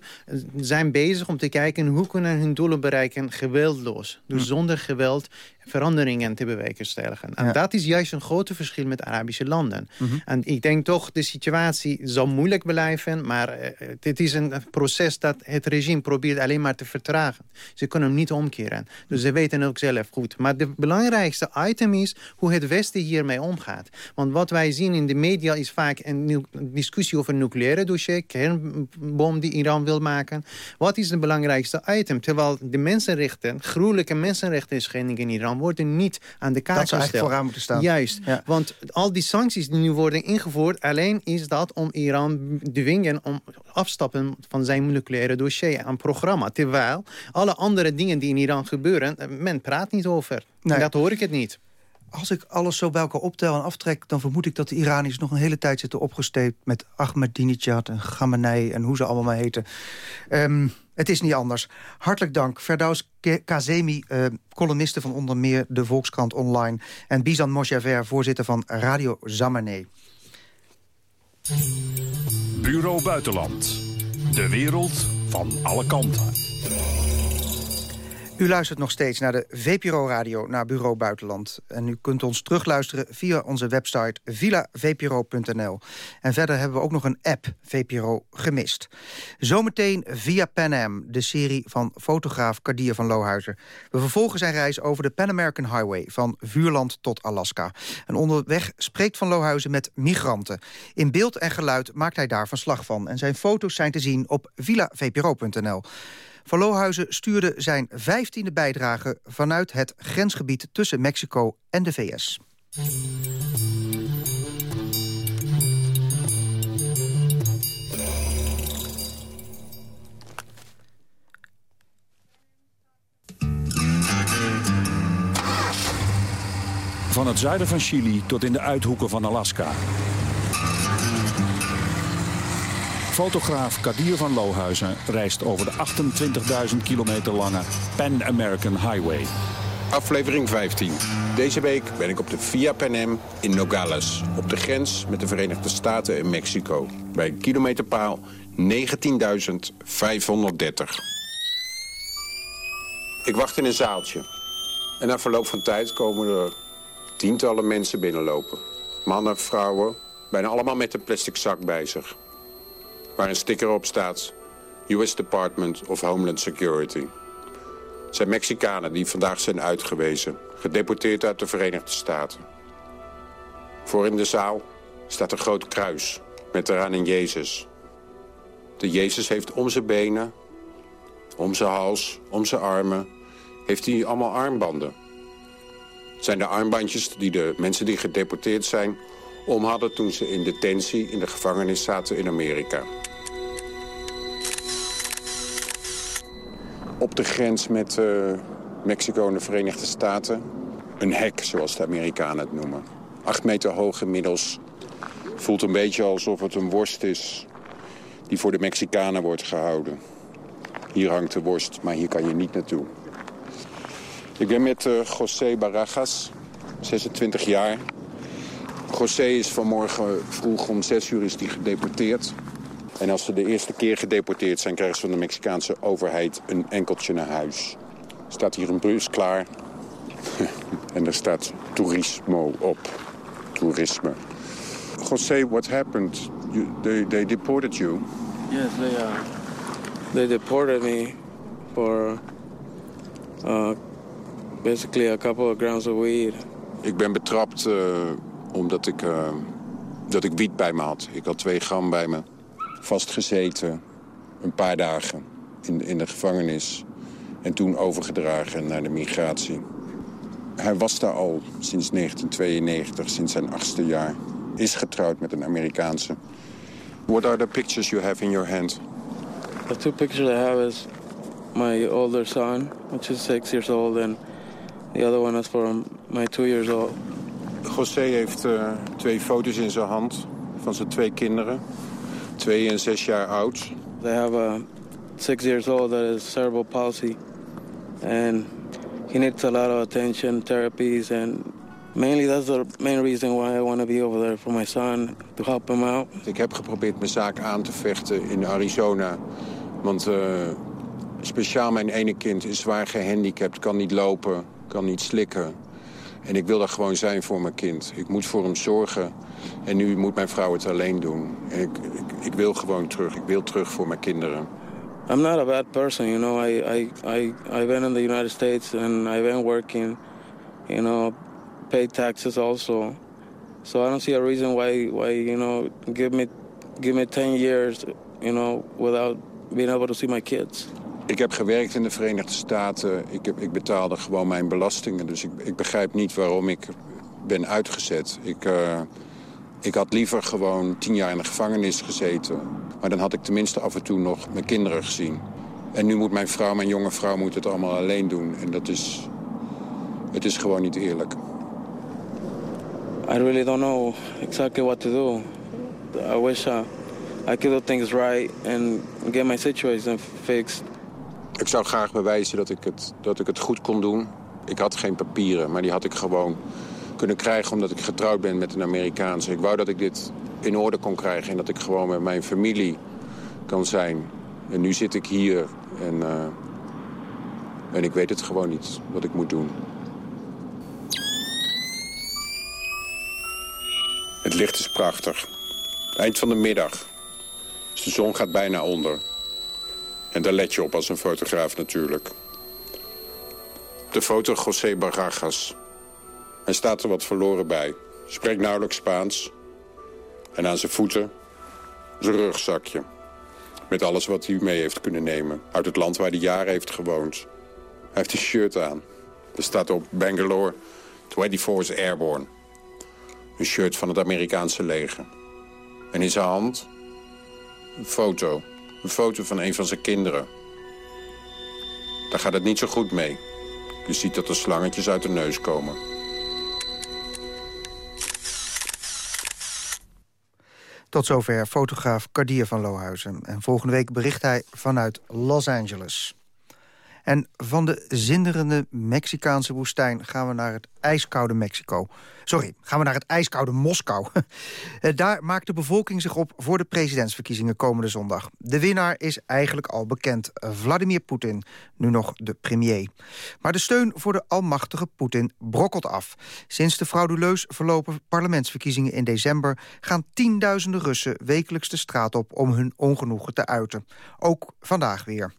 S22: zijn bezig om te kijken hoe kunnen hun doelen bereiken geweldloos. Dus zonder geweld veranderingen te bewerkstelligen. En ja. dat is juist een grote verschil met Arabische landen. Mm -hmm. En ik denk toch, de situatie zal moeilijk blijven... maar uh, dit is een proces dat het regime probeert alleen maar te vertragen. Ze kunnen hem niet omkeren. Dus ze weten ook zelf goed. Maar de belangrijkste item is hoe het Westen hiermee omgaat. Want wat wij zien in de media is vaak een discussie over een nucleaire dossier... kernbom die Iran wil maken. Wat is het belangrijkste item? Terwijl de mensenrechten, gruwelijke mensenrechten schendingen in Iran worden niet aan de kaart
S6: gesteld. Dat zou vooraan moeten staan.
S22: Juist, ja. want al die sancties die nu worden ingevoerd... alleen is dat om Iran dwingen om afstappen van zijn nucleaire dossier en programma. Terwijl alle andere dingen die in Iran gebeuren, men praat niet over. Nee. Dat hoor ik het niet.
S6: Als ik alles zo bij elkaar optel en aftrek... dan vermoed ik dat de Iraniërs nog een hele tijd zitten opgesteept... met Ahmadinejad en Khamenei en hoe ze allemaal maar heten. Um, het is niet anders. Hartelijk dank. Ferdaus Kazemi, uh, columniste van onder meer de Volkskrant Online... en Bizan Mosjaver, voorzitter van Radio Zamaneh.
S27: Bureau Buitenland. De wereld van alle kanten.
S6: U luistert nog steeds naar de VPRO-radio, naar Bureau Buitenland. En u kunt ons terugluisteren via onze website villavpro.nl. En verder hebben we ook nog een app, VPRO Gemist. Zometeen via Pan Am, de serie van fotograaf Kadir van Lohuizen. We vervolgen zijn reis over de Pan American Highway... van Vuurland tot Alaska. En onderweg spreekt Van Lohuizen met migranten. In beeld en geluid maakt hij daar verslag van. En zijn foto's zijn te zien op villavpro.nl. Van Lohuizen stuurde zijn vijftiende bijdrage... vanuit het grensgebied tussen Mexico en de VS.
S27: Van het zuiden van Chili tot in de uithoeken van Alaska. Fotograaf Kadir van Lohuizen reist over de 28.000 kilometer lange Pan American Highway.
S28: Aflevering 15. Deze week ben ik op de Via Panem in Nogales. Op de grens met de Verenigde Staten en Mexico. Bij kilometerpaal 19.530. Ik wacht in een zaaltje. En na verloop van tijd komen er tientallen mensen binnenlopen. Mannen, vrouwen, bijna allemaal met een plastic zak bij zich. Waar een sticker op staat... US Department of Homeland Security. Het zijn Mexicanen die vandaag zijn uitgewezen. Gedeporteerd uit de Verenigde Staten. Voor in de zaal staat een groot kruis met eraan een Jezus. De Jezus heeft om zijn benen, om zijn hals, om zijn armen... heeft hij allemaal armbanden. Het zijn de armbandjes die de mensen die gedeporteerd zijn... om hadden toen ze in detentie in de gevangenis zaten in Amerika. Op de grens met uh, Mexico en de Verenigde Staten... een hek, zoals de Amerikanen het noemen. Acht meter hoog inmiddels. Voelt een beetje alsof het een worst is die voor de Mexicanen wordt gehouden. Hier hangt de worst, maar hier kan je niet naartoe. Ik ben met uh, José Barajas, 26 jaar. José is vanmorgen vroeg om 6 uur is die gedeporteerd. En als ze de eerste keer gedeporteerd zijn... krijgen ze van de Mexicaanse overheid een enkeltje naar huis. Er staat hier een bus klaar. <laughs> en er staat turismo op. Toerisme. José, what happened? You, they, they deported you?
S29: Yes, they, uh, they deported me for uh, basically a couple of grams of weed.
S28: Ik ben betrapt uh, omdat ik, uh, dat ik wiet bij me had. Ik had twee gram bij me vastgezeten een paar dagen in, in de gevangenis. En toen overgedragen naar de migratie. Hij was daar al sinds 1992, sinds zijn achtste jaar. Is getrouwd met een Amerikaanse. What are the pictures you have in your hand?
S29: The two pictures I have is my older son, which is six years old, and the other one is for my two years old.
S28: José heeft uh, twee foto's in zijn hand van zijn twee kinderen twee en zes jaar oud.
S29: They have a six years old that is cerebral palsy. And he needs a lot of attention, therapies, and mainly that's the main reason why I want to be over there for my son, to help him out.
S28: Ik heb geprobeerd mijn zaak aan te vechten in Arizona. Want uh, speciaal mijn ene kind is zwaar gehandicapt, kan niet lopen, kan niet slikken. En ik wil daar gewoon zijn voor mijn kind. Ik moet voor hem zorgen. En nu moet mijn vrouw het alleen doen. En ik, ik, ik wil gewoon terug. Ik wil terug voor mijn kinderen.
S29: I'm not a bad person, you know. I, I, I, I've been in the United States and I've been working, you know, pay taxes also. So I don't see a reason why, why you know, give me, give me 10 years, you know, without being able to see my kids.
S28: Ik heb gewerkt in de Verenigde Staten. Ik, heb, ik betaalde gewoon mijn belastingen. Dus ik, ik begrijp niet waarom ik ben uitgezet. Ik, uh, ik had liever gewoon tien jaar in de gevangenis gezeten. Maar dan had ik tenminste af en toe nog mijn kinderen gezien. En nu moet mijn vrouw, mijn jonge vrouw, moet het allemaal alleen doen. En dat is... Het is gewoon niet eerlijk.
S29: I really don't know exactly what to do. I wish I, I could do things right and get my situation fixed.
S28: Ik zou graag bewijzen dat ik, het, dat ik het goed kon doen. Ik had geen papieren, maar die had ik gewoon kunnen krijgen... omdat ik getrouwd ben met een Amerikaanse. Ik wou dat ik dit in orde kon krijgen... en dat ik gewoon met mijn familie kan zijn. En nu zit ik hier en, uh, en ik weet het gewoon niet wat ik moet doen. Het licht is prachtig. Eind van de middag. De zon gaat bijna onder. En daar let je op als een fotograaf natuurlijk. De foto José Barajas. Hij staat er wat verloren bij. Spreekt nauwelijks Spaans. En aan zijn voeten zijn rugzakje. Met alles wat hij mee heeft kunnen nemen. Uit het land waar hij jaren heeft gewoond. Hij heeft een shirt aan. Er staat op Bangalore 24 Airborne. Een shirt van het Amerikaanse leger. En in zijn hand een foto een foto van een van zijn kinderen. Daar gaat het niet zo goed mee. Je ziet dat er slangetjes uit de neus komen.
S6: Tot zover fotograaf Kardier van Lohuizen. En volgende week bericht hij vanuit Los Angeles. En van de zinderende Mexicaanse woestijn gaan we naar het ijskoude Mexico. Sorry, gaan we naar het ijskoude Moskou. <laughs> Eh, daar maakt de bevolking zich op voor de presidentsverkiezingen komende zondag. De winnaar is eigenlijk al bekend, Vladimir Poetin, nu nog de premier. Maar de steun voor de almachtige Poetin brokkelt af. Sinds de frauduleus verlopen parlementsverkiezingen in december... gaan tienduizenden Russen wekelijks de straat op om hun ongenoegen te uiten. Ook vandaag weer.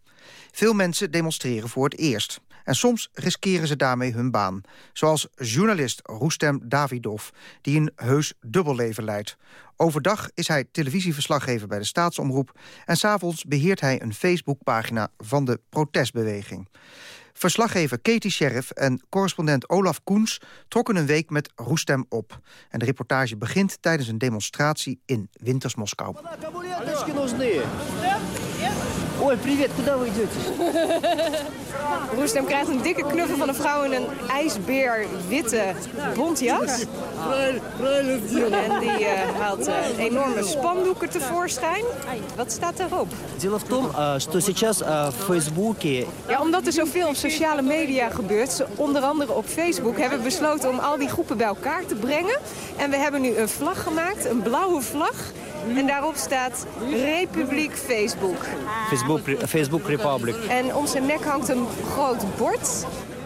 S6: Veel mensen demonstreren voor het eerst. En soms riskeren ze daarmee hun baan. Zoals journalist Roestem Davidov, die een heus dubbelleven leidt. Overdag is hij televisieverslaggever bij de staatsomroep... en s'avonds beheert hij een Facebookpagina van de protestbeweging. Verslaggever Katie Sheriff en correspondent Olaf Koens... trokken een week met Roestem op. En de reportage begint tijdens een demonstratie in Winters Moskou.
S19: Ой, привет, куда вы идете? <laughs> Roestem krijgt een dikke knuffel van een vrouw in een ijsbeerwitte bontjas. <laughs> En die uh, haalt uh, enorme spandoeken tevoorschijn. Wat staat daarop?
S18: Дело в том, что сейчас в Фейсбуке...
S19: Ja, omdat er zoveel op sociale media gebeurt, onder andere op Facebook... hebben we besloten om al die groepen bij elkaar te brengen. En we hebben nu een vlag gemaakt, een blauwe vlag... En daarop staat Republiek Facebook.
S18: Facebook, Facebook Republic.
S19: En om zijn nek hangt een groot bord.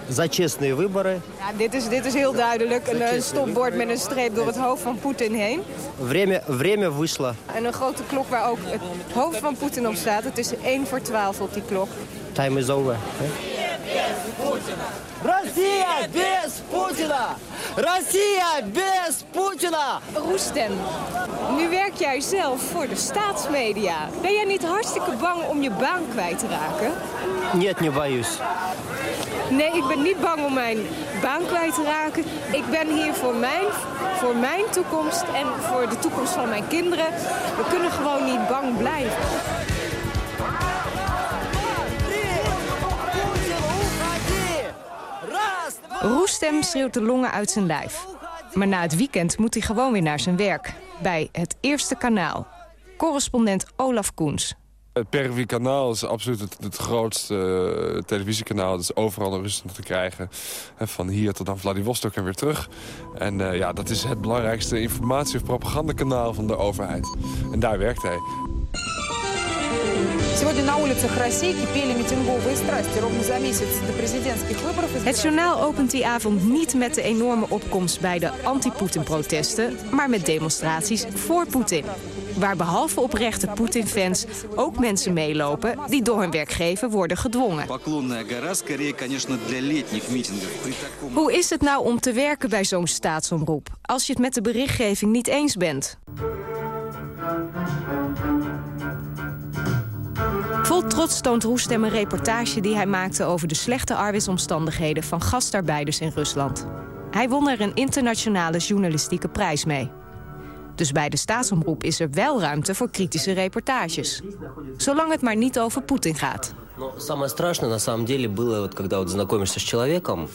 S18: За честные выборы.
S19: Ja, dit, is, dit is heel duidelijk. Een, een stopbord met een streep door het hoofd van Poetin heen.
S18: Время, время вышло.
S19: En een grote klok waar ook het hoofd van Poetin op staat. Het is 1 voor 12 op die klok.
S18: Time is over.
S20: Россия без Путина! Россия без Путина!
S19: Roestem, nu werk jij zelf voor de staatsmedia. Ben jij niet hartstikke bang om je baan kwijt te raken?
S18: Нет, не боюсь.
S19: Nee, ik ben niet bang om mijn baan kwijt te raken. Ik ben hier voor mijn, voor mijn toekomst en voor de toekomst van mijn kinderen. We kunnen gewoon niet bang blijven. Roestem schreeuwt de longen uit zijn lijf. Maar na het weekend moet hij gewoon weer naar zijn werk. Bij het Eerste Kanaal. Correspondent Olaf Koens.
S30: Het Pervi kanaal is absoluut het, grootste uh, televisiekanaal. Het is overal in Rusland te krijgen. En van hier tot aan Vladivostok en weer terug. En uh, ja, dat is het belangrijkste informatie- of propagandakanaal van de overheid. En daar werkt hij.
S19: Het journaal opent die avond niet met de enorme opkomst bij de anti-Poetin-protesten, maar met demonstraties voor Poetin. Waar behalve oprechte Poetin-fans ook mensen meelopen die door hun werkgever worden gedwongen. Hoe is het nou om te werken bij zo'n staatsomroep als je het met de berichtgeving niet eens bent? Trots toont Roestem een reportage die hij maakte over de slechte arbeidsomstandigheden van gastarbeiders in Rusland. Hij won er een internationale journalistieke prijs mee. Dus bij de staatsomroep is er wel ruimte voor kritische reportages. Zolang het maar niet over Poetin gaat.
S18: Самое страшное на самом деле было, вот, когда вот знакомишься с человеком.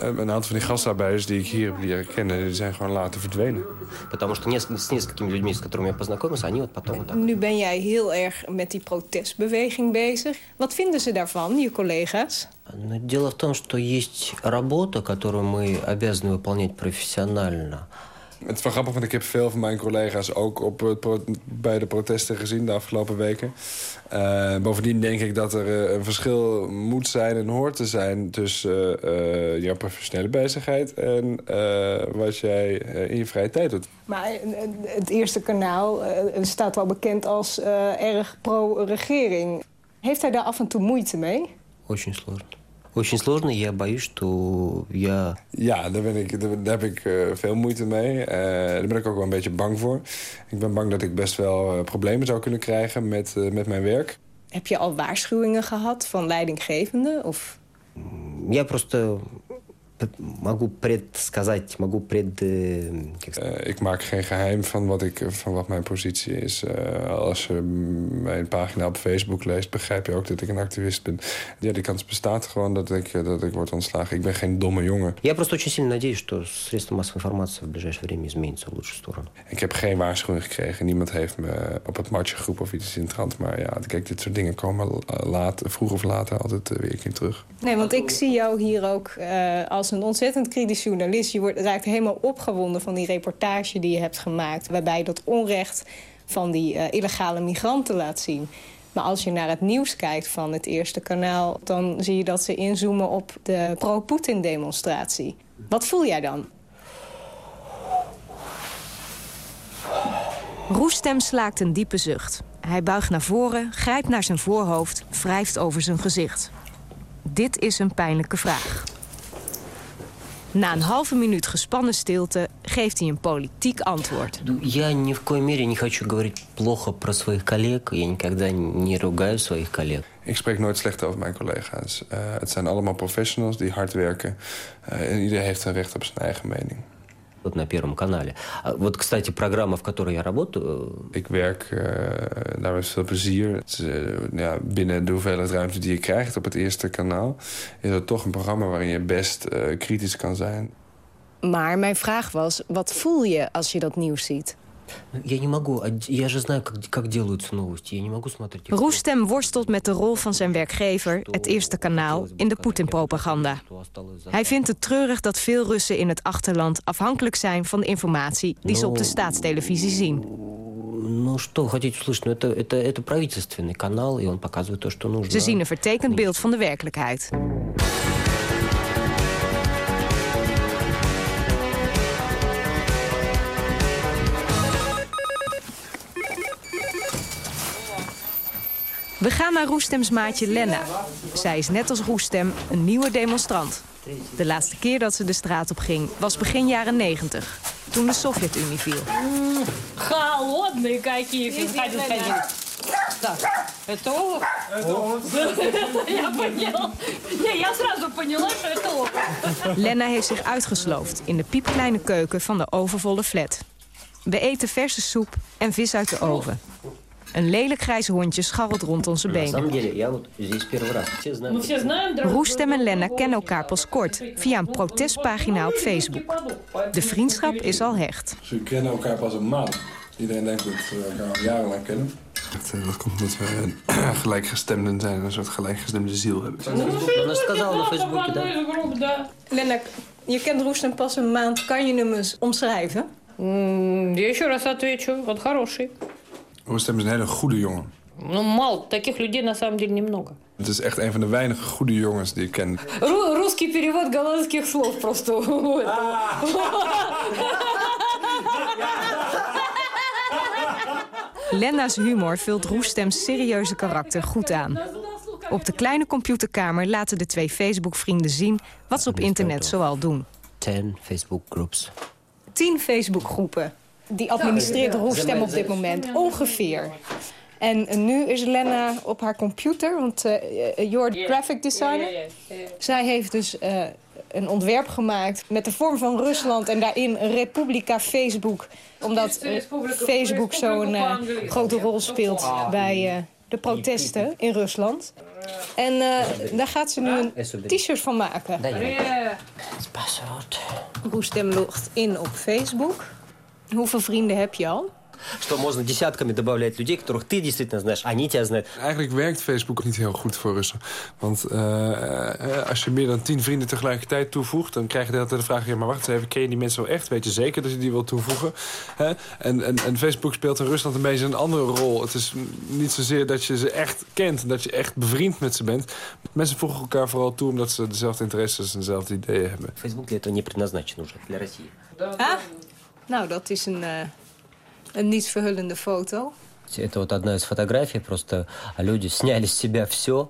S30: Een aantal van die gastarbeiders die ik hier heb leren kennen, die zijn gewoon later verdwenen.
S18: Потому что с несколькими людьми, с которыми я познакомился, они вот потом вот так.
S19: Nu ben jij heel erg met die protestbeweging bezig. Wat vinden ze daarvan, je collega's?
S18: Но дело в том, что есть работа, которую мы обязаны выполнять профессионально.
S30: Het is wel grappig, want ik heb veel van mijn collega's ook op het bij de protesten gezien de afgelopen weken. Uh, bovendien denk ik dat er uh, een verschil moet zijn en hoort te zijn tussen uh, jouw professionele bezigheid en wat jij in je vrije tijd doet.
S19: Maar het Eerste Kanaal staat wel bekend als erg pro-regering. Heeft hij daar af en toe moeite mee?
S18: Очень сложно. Очень сложно, я боюсь, что я...
S30: Ja, daar, ben ik, daar, heb ik uh, veel moeite mee. Uh, daar ben ik ook wel een beetje bang voor. Ik ben bang dat ik best wel uh, problemen zou kunnen krijgen met, met mijn werk.
S19: Heb je al waarschuwingen gehad van leidinggevenden? Of...
S18: Я просто могу предсказать, могу пред...
S30: Uh, ik maak geen geheim van wat, ik, van wat mijn positie is. Uh, als je mijn pagina op Facebook leest, begrijp je ook dat ik een activist ben. Ja, die kans bestaat gewoon dat ik, dat ik word ontslagen. Ik ben geen domme jongen.
S18: Я просто очень сильно надеюсь, что средства массовой информации в ближайшее время изменится в лучшую сторону.
S30: Ik heb geen waarschuwing gekregen. Niemand heeft me op het matje geroepen of iets in de trant. Maar ja, kijk, dit soort dingen komen laat, vroeg of later altijd weer een keer terug.
S31: Nee, want ik zie jou hier ook uh, als een ontzettend kritisch journalist. Je wordt, raakt helemaal opgewonden van die reportage die je hebt gemaakt... waarbij je dat onrecht van die uh, illegale migranten laat zien. Maar als je naar het nieuws kijkt van het Eerste Kanaal... dan zie je dat ze inzoomen op de pro-Poetin-demonstratie. Wat voel jij dan?
S19: Roestem slaakt een diepe zucht. Hij buigt naar voren, grijpt naar zijn voorhoofd, wrijft over zijn gezicht. Dit is een pijnlijke vraag. Na een halve minuut gespannen stilte geeft hij een politiek antwoord.
S18: Я ни в коей мере не хочу говорить плохо про своих коллег. Я никогда не ругаю своих коллег.
S30: Ik spreek nooit slecht over mijn collega's. Uh, het zijn allemaal professionals die hard werken. Uh, en iedereen heeft een recht op zijn eigen mening.
S18: Вот на Первом канале. Вот, кстати, программа, в которой я работаю...
S30: Ik werk uh, daar met veel plezier. Het, uh, ja, binnen de hoeveelheid ruimte die je krijgt op het eerste kanaal... is het toch een programma waarin je best uh, kritisch kan zijn.
S31: Maar mijn vraag was, wat voel je als je dat nieuws ziet?
S18: Я не могу. Я же знаю, как, как делаются новости. Я не могу смотреть...
S19: Roestem worstelt met de rol van zijn werkgever, het Eerste Kanaal, in de Poetin-propaganda. Hij vindt het treurig dat veel Russen in het achterland afhankelijk zijn van de informatie die ze op de staatstelevisie zien.
S18: Ну что, хотите услышать? Ну, это, это, это правительственный канал, и он показывает то, что нужно.
S19: Ze zien een vertekend beeld van de werkelijkheid. We gaan naar Roestems maatje Lenna. Zij is net als Roestem een nieuwe demonstrant. De laatste keer dat ze de straat op ging was begin jaren 90, toen de Sovjet-Unie viel.
S32: Холодные какие. Сходи, сходи. Так, это олух? Это олух. Я поняла. Не, я сразу поняла, что это олух.
S19: Lenna heeft zich uitgesloofd in de piepkleine keuken van de overvolle flat. We eten verse soep en vis uit de oven. Een lelijk grijs hondje scharrelt rond onze benen. Roestem en Lenna kennen elkaar pas kort, via een protestpagina op Facebook. De vriendschap is al hecht.
S30: Ze kennen elkaar pas een maand. Iedereen denkt dat we elkaar al jarenlang kennen. Dat, dat komt omdat we gelijkgestemden <clears throat> zijn en een soort gelijkgestemde ziel hebben.
S31: Lenna, je kent Roestem pas een maand. Kan je hem eens omschrijven?
S32: Я еще раз отвечу. Он хороший.
S30: Roestem is een hele goede jongen.
S32: Ну, мало. Таких людей на самом деле немного.
S30: Het is echt een van de weinige goede jongens die ik ken.
S32: Ру русский перевод голландских слов просто. <laughs>
S19: Lenna's humor vult Roestems serieuze karakter goed aan. Op de kleine computerkamer laten de twee Facebook-vrienden zien... wat ze op internet zoal doen.
S18: Ten Facebook-groups.
S31: Tien Facebook-groepen. Die administreert Roestem op dit moment, ongeveer. En nu is Lenna op haar computer, want uh, Jord, graphic designer... zij heeft dus uh, een ontwerp gemaakt met de vorm van Rusland... en daarin Republika Facebook. Omdat uh, Facebook zo'n grote rol speelt bij de protesten in Rusland. En daar gaat ze nu een t-shirt van maken. Roestem logt in op Facebook... Hoeveel vrienden heb je al?
S18: Что можно десятками добавлять людей, которых ты действительно знаешь, они тебя знают.
S30: Eigenlijk werkt Facebook niet heel goed voor Russen. Want uh, als je meer dan tien vrienden tegelijkertijd toevoegt... dan krijg je de hele tijd de vraag... Ja, maar wacht eens even, ken je die mensen wel echt? Weet je zeker dat je die wil toevoegen? Hè? En, en, en Facebook speelt in Rusland een beetje een andere rol. Het is niet zozeer dat je ze echt kent... dat je echt bevriend met ze bent. Mensen voegen elkaar vooral toe... omdat ze dezelfde interesses en dezelfde ideeën hebben.
S18: Facebook для этого не предназначен уже, для России.
S31: Ah? Nou, dat is een, uh, een niet verhullende foto.
S18: Это вот одна из фотографий, просто люди сняли с себя все.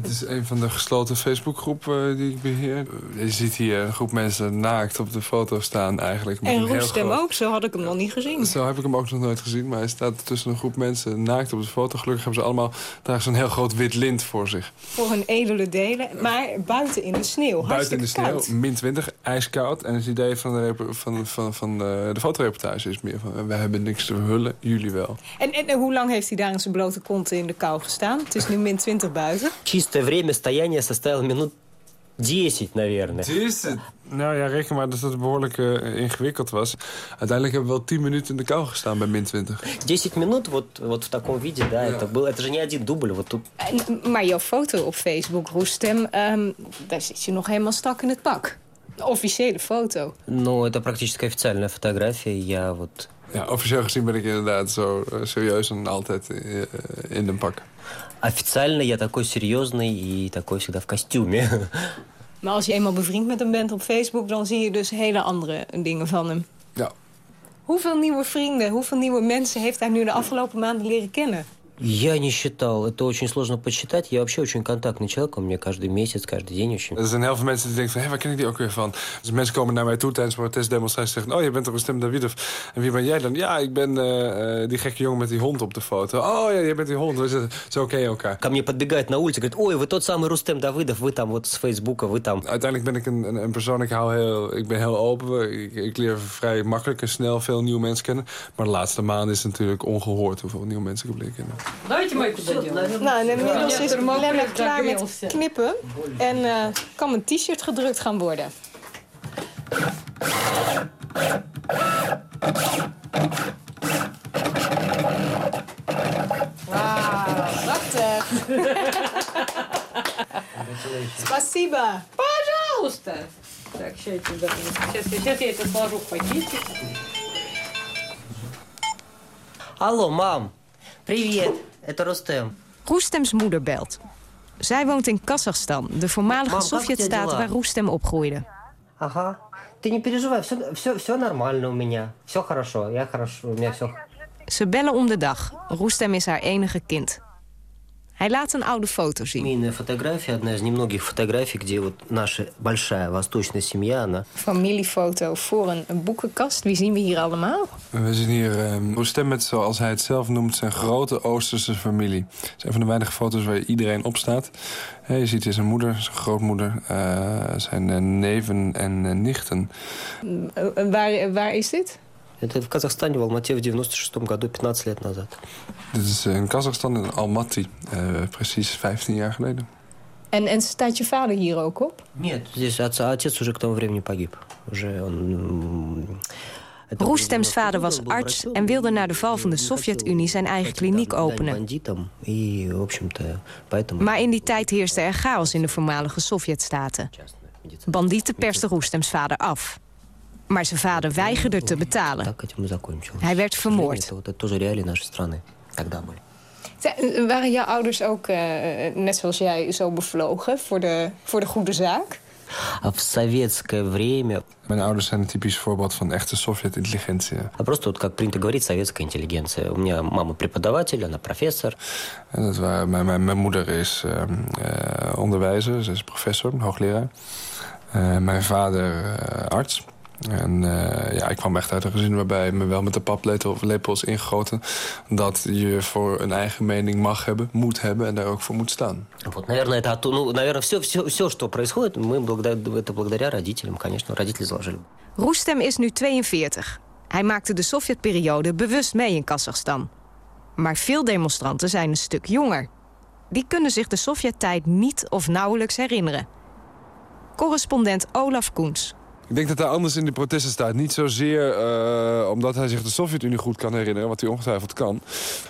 S30: dit is een van de gesloten Facebookgroepen uh, die ik beheer. Je ziet hier een groep mensen naakt op de foto staan eigenlijk.
S31: Met en Roestem groot... ook, zo had ik hem nog niet gezien.
S30: Zo heb ik hem ook nog nooit gezien, maar hij staat tussen een groep mensen naakt op de foto. Gelukkig hebben ze allemaal dragen zo'n heel groot wit lint voor zich.
S31: Voor hun edele delen, maar buiten in de sneeuw.
S30: Buiten in de sneeuw, min 20, ijskoud. En het idee van de, van, van, van de, de fotoreportage is meer van... we hebben niks te verhullen, jullie wel.
S31: En, en, en hoe lang heeft hij daar in zijn blote kont in de kou gestaan? Het is nu min 20 buiten
S18: Чистое время стояния составило минут 10, наверное.
S30: 10? Nou ja, reken maar dat het behoorlijk uh, ingewikkeld was. Uiteindelijk hebben we wel 10 minuten in de kou gestaan bij min 20.
S18: 10 minuten, вот, вот в таком виде, да, ja. это, был, это же не один дубль. Вот тут.
S31: Maar jouw foto op Facebook, Roestem, um, daar zit je nog helemaal stak in het pak. De officiële foto.
S18: Ну, это практически официальная фотография. Я вот...
S30: Ja, officieel gezien ben ik inderdaad zo uh, serieus en altijd uh, in een pak.
S18: Официально я такой серьезный и такой всегда в костюме. <laughs>
S31: Maar als je eenmaal bevriend met hem bent op Facebook... dan zie je dus hele andere dingen van hem.
S30: Ja.
S31: Hoeveel nieuwe vrienden, hoeveel nieuwe mensen... heeft hij nu de afgelopen maanden leren kennen?
S18: Я не считал. Это очень сложно подсчитать. Я вообще очень контактный человек. У меня каждый месяц, каждый день очень...
S30: Er zijn heel veel mensen die denken van, hé, waar ken ik die ook weer van? Dus mensen komen naar mij toe tijdens protestdemonstraties en zeggen... oh, je bent toch een stem Davidov. En wie ben jij dan? Ja, ik ben uh, die gekke jongen met die hond op de foto. Oh, ja, je bent die hond. We zijn zo oké elkaar.
S18: Ко мне подбегает на улице, говорит, ой, вы тот самый Рустем Давыдов, вы там вот с Фейсбука, вы там...
S30: Uiteindelijk ben ik een, een, een persoon, ik, hou heel, ik ben heel open. Ik, ik leer vrij makkelijk en snel veel nieuwe mensen kennen. Maar de laatste maanden is het natuurlijk ongehoord hoeveel nieuwe mensen ik heb leren kennen.
S31: Давайте мою Nou, en inmiddels is Lemme klaar met knippen. En uh, kan een t-shirt gedrukt gaan worden. Wauw, prachtig. Спасибо.
S32: Пожалуйста. Так, сейчас, сейчас, сейчас я это сложу в пакетик.
S18: Алло, мам. Привет. Это Рустем.
S19: Roestems moeder belt. Zij woont in Kazachstan, de voormalige Sovjetstaat waar Roestem opgroeide.
S18: Ага. Ты не переживай, все, все, все нормально у меня. Все хорошо, я хорошо, у меня все...
S19: Ze bellen om de dag. Roestem is haar enige kind. Hij laat een oude foto zien.
S18: Семейная фотография, одна из немногих фотографий, где вот наша большая восточная семья, она...
S31: Familiefoto voor een, een boekenkast. Wie zien we hier allemaal?
S30: We zien hier uh, Roestem met, zoals hij het zelf noemt, zijn grote Oosterse familie. Het is een van de weinige foto's waar iedereen op staat. je ziet hier zijn moeder, zijn grootmoeder, uh, zijn uh, neven en nichten.
S31: waar, waar is dit?
S18: Это в Казахстане, в Алмате в 96 году, 15 лет назад.
S30: Dit is in Kazachstan, in Almaty, uh, precies 15 jaar geleden.
S31: En, en staat je vader hier ook op?
S18: Нет, здесь отец уже к тому времени погиб. Уже он...
S19: Roestems vader was arts en wilde na de val van de Sovjet-Unie zijn eigen kliniek openen. Maar in die tijd heerste er chaos in de voormalige Sovjetstaten. Bandieten persten Roestems vader af. Maar zijn vader weigerde te betalen. Hij werd vermoord.
S31: Waren jouw ouders ook, uh, net zoals jij, zo bevlogen voor de, voor de goede zaak?
S18: В советское время...
S30: Mijn ouders zijn een typisch voorbeeld van echte Sovjet-intelligentie.
S18: А просто вот, как принято говорить, советская интеллигенция. У меня мама преподаватель, она профессор.
S30: En dat waren, mijn, mijn, mijn moeder is uh, uh, onderwijzer, ze is professor, hoogleraar. Uh, mijn vader arts. En uh, ja, ik kwam echt uit een gezin waarbij me wel met de paplepel is ingegoten... dat je voor een eigen mening mag hebben, moet hebben en daar ook voor moet staan.
S18: Вот, наверное, это, ну, наверное, все, все, все, что происходит, мы благодаря, это благодаря родителям, конечно, родители заложили.
S19: Roestem is nu 42. Hij maakte de Sovjetperiode bewust mee in Kazachstan. Maar veel demonstranten zijn een stuk jonger. Die kunnen zich de Sovjettijd niet of nauwelijks herinneren. Correspondent Olaf Koens
S30: ik denk dat hij anders in de protesten staat. Niet zozeer uh, omdat hij zich de Sovjet-Unie goed kan herinneren, wat hij ongetwijfeld kan.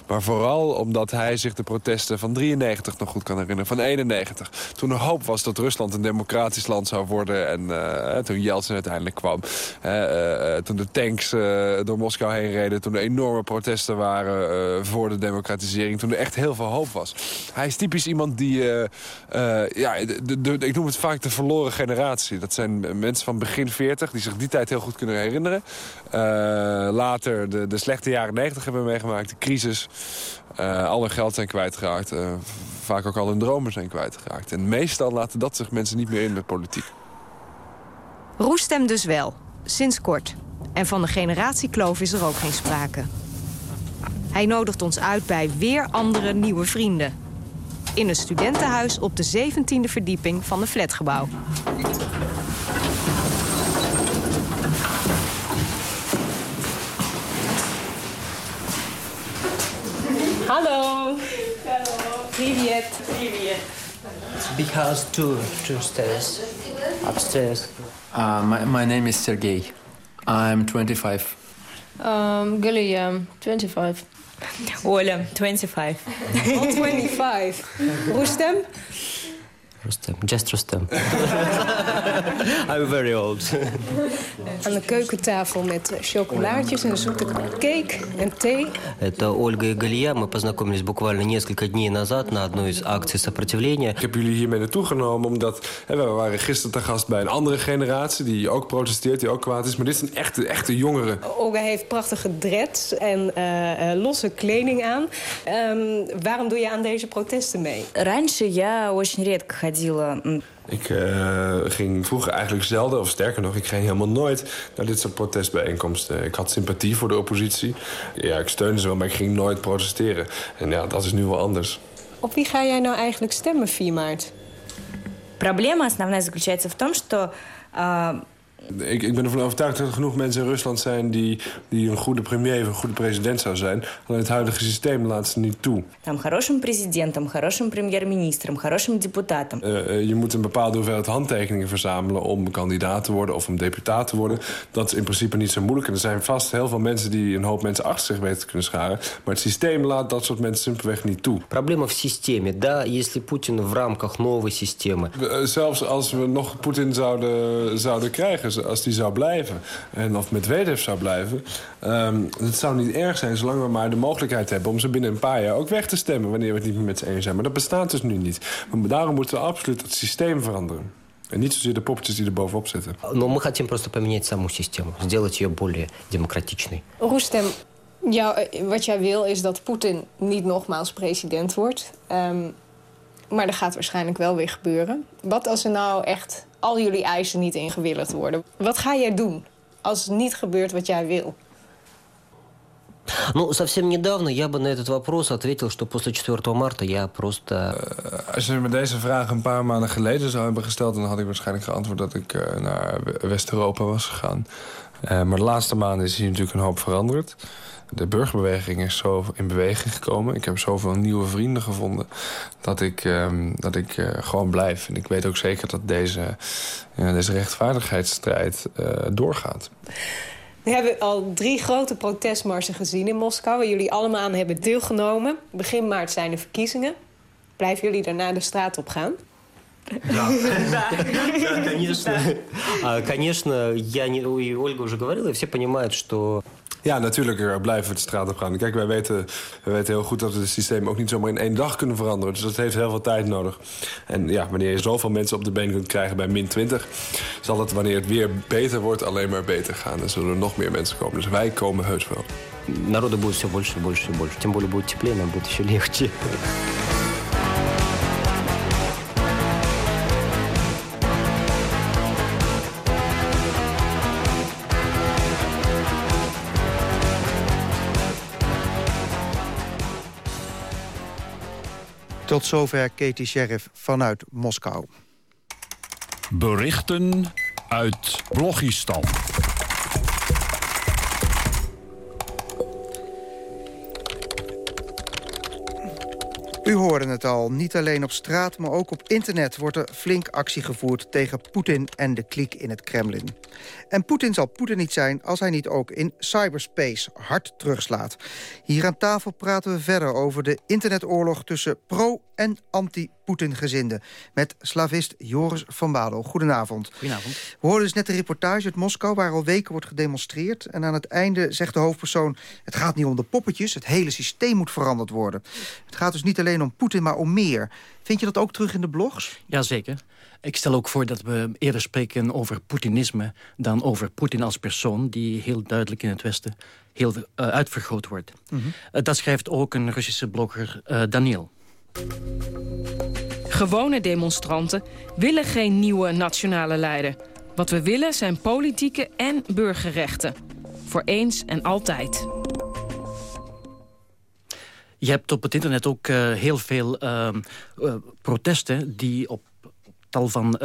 S30: Maar vooral omdat hij zich de protesten van 93 nog goed kan herinneren, van 91. Toen er hoop was dat Rusland een democratisch land zou worden. En uh, toen Yeltsin uiteindelijk kwam. Uh, toen de tanks door Moskou heen reden. Toen er enorme protesten waren voor de democratisering. Toen er echt heel veel hoop was. Hij is typisch iemand die... ja, de, de, ik noem het vaak de verloren generatie. Dat zijn mensen van begin 41, die zich die tijd heel goed kunnen herinneren. Uh, later de, de slechte jaren 90 hebben we meegemaakt, de crisis. Uh, al hun geld zijn kwijtgeraakt. Uh, vaak ook al hun dromen zijn kwijtgeraakt. En meestal laten dat zich mensen niet meer in met politiek.
S19: Roestem dus wel, sinds kort. En van de generatiekloof is er ook geen sprake. Hij nodigt ons uit bij weer andere nieuwe vrienden. In een studentenhuis op de 17e verdieping van een flatgebouw.
S31: Hallo. Привет.
S33: Привет. Big house, two, two stairs. Upstairs.
S34: Uh, my, my name is Sergey. I'm 25.
S35: Um, Galia, 25.
S36: Оля, 25.
S31: All 25. <laughs> Rustem?
S18: Rustem, just Rustem. <laughs> I'm very old. <laughs>
S31: Aan de keukentafel met chocolaatjes en een zoete cake en thee.
S18: Это Ольга и Галия. Мы познакомились буквально несколько дней назад на одной из акций сопротивления.
S30: Ik heb jullie hiermee naartoe genomen omdat hè, we waren gisteren te gast bij een andere generatie die ook protesteert, die ook kwaad is. Maar dit zijn echte, echte jongeren.
S31: Olga heeft prachtige dreads en uh, uh, losse kleding aan. Um, waarom doe je aan deze protesten mee?
S36: Раньше я очень редко ходила.
S30: Ik uh, ging vroeger eigenlijk zelden, of sterker nog, ik ging helemaal nooit naar dit soort protestbijeenkomsten. Ik had sympathie voor de oppositie. Ja, ik steunde ze wel, maar ik ging nooit protesteren. En ja, dat is nu wel anders.
S31: Op wie ga jij nou eigenlijk stemmen 4 maart?
S36: Проблема основная заключается в том, что uh,
S30: ik, ik ben ervan overtuigd dat er genoeg mensen in Rusland zijn... die, die een goede premier of een goede president zou zijn. Alleen het huidige systeem laat ze niet toe.
S36: Там хорошим президентом, хорошим премьер-министром, хорошим депутатом.
S30: Uh, je moet een bepaalde hoeveelheid handtekeningen verzamelen... om kandidaat te worden of om deputaat te worden. Dat is in principe niet zo moeilijk. En er zijn vast heel veel mensen die een hoop mensen achter zich weten te kunnen scharen. Maar het systeem laat dat soort mensen simpelweg niet toe.
S18: Проблема в системе. Да, если Путин в рамках новой системы.
S30: Uh, zelfs als we nog Poetin zouden, zouden krijgen als die zou blijven. En of Medvedev zou blijven. Um, het zou niet erg zijn zolang we maar de mogelijkheid hebben... om ze binnen een paar jaar ook weg te stemmen... wanneer we het niet meer met ze eens zijn. Maar dat bestaat dus nu niet. Maar daarom moeten we absoluut het systeem veranderen. En niet zozeer de poppetjes die er bovenop zitten.
S18: Но мы хотим просто поменять саму систему. Сделать ее более демократичной.
S31: Rustem, jou, wat jij wil is dat Poetin niet nogmaals president wordt. Um, maar dat gaat waarschijnlijk wel weer gebeuren. Wat als er nou echt al jullie eisen niet ingewilligd worden? Wat ga jij doen als het niet gebeurt wat jij wil?
S18: Ну, совсем недавно я бы на этот вопрос ответил, что после 4 марта я просто...
S30: Uh, als je me deze vraag een paar maanden geleden zou hebben gesteld... dan had ik waarschijnlijk geantwoord dat ik uh, naar West-Europa was gegaan. Uh, maar de laatste maanden is hier natuurlijk een hoop veranderd. De burgerbeweging is zo in beweging gekomen. Ik heb zoveel nieuwe vrienden gevonden dat ik, um, dat ik uh, gewoon blijf. En ik weet ook zeker dat deze, deze rechtvaardigheidsstrijd uh, doorgaat.
S31: We hebben al drie grote protestmarsen gezien in Moskou... waar jullie allemaal aan hebben deelgenomen. Begin maart zijn de verkiezingen. Blijven jullie daarna de straat op gaan?
S18: Да, <laughs> конечно. Конечно, я не, Ольга уже говорила, и все понимают, что
S30: ja, natuurlijk blijven we de straat op gaan. Kijk, wij weten, wij weten heel goed dat we het systeem ook niet zomaar in één dag kunnen veranderen. Dus dat heeft heel veel tijd nodig. En ja, wanneer je zoveel mensen op de been kunt krijgen bij min 20... zal het wanneer het weer beter wordt alleen maar beter gaan. En zullen er nog meer mensen komen. Dus wij komen heus wel.
S18: Народа будет все больше и больше и больше. Тем более будет теплее, нам будет еще легче.
S6: Tot zover Katie Sheriff vanuit Moskou.
S27: Berichten uit Blogistan.
S6: U hoorde het al, niet alleen op straat, maar ook op internet... wordt er flink actie gevoerd tegen Poetin en de kliek in het Kremlin. En Poetin zal Poetin niet zijn als hij niet ook in cyberspace hard terugslaat. Hier aan tafel praten we verder over de internetoorlog... tussen pro- en anti-Poetin-gezinden... met slavist Joris van Bado. Goedenavond.
S37: Goedenavond.
S6: We hoorden dus net een reportage uit Moskou... waar al weken wordt gedemonstreerd. En aan het einde zegt de hoofdpersoon... het gaat niet om de poppetjes, het hele systeem moet veranderd worden. Het gaat dus niet alleen om Poetin, maar om meer. Vind je dat ook terug in de blogs?
S37: Jazeker.
S38: Ik stel ook voor dat we eerder spreken over Poetinisme... dan over Poetin als persoon, die heel duidelijk in het Westen heel uh, uitvergroot wordt. Mm -hmm. dat schrijft ook een Russische blogger, uh, Daniel.
S39: Gewone demonstranten willen geen nieuwe nationale leider. Wat we willen zijn politieke en burgerrechten. Voor eens en altijd.
S38: Je hebt op het internet ook uh, heel veel uh, uh, protesten... die op tal van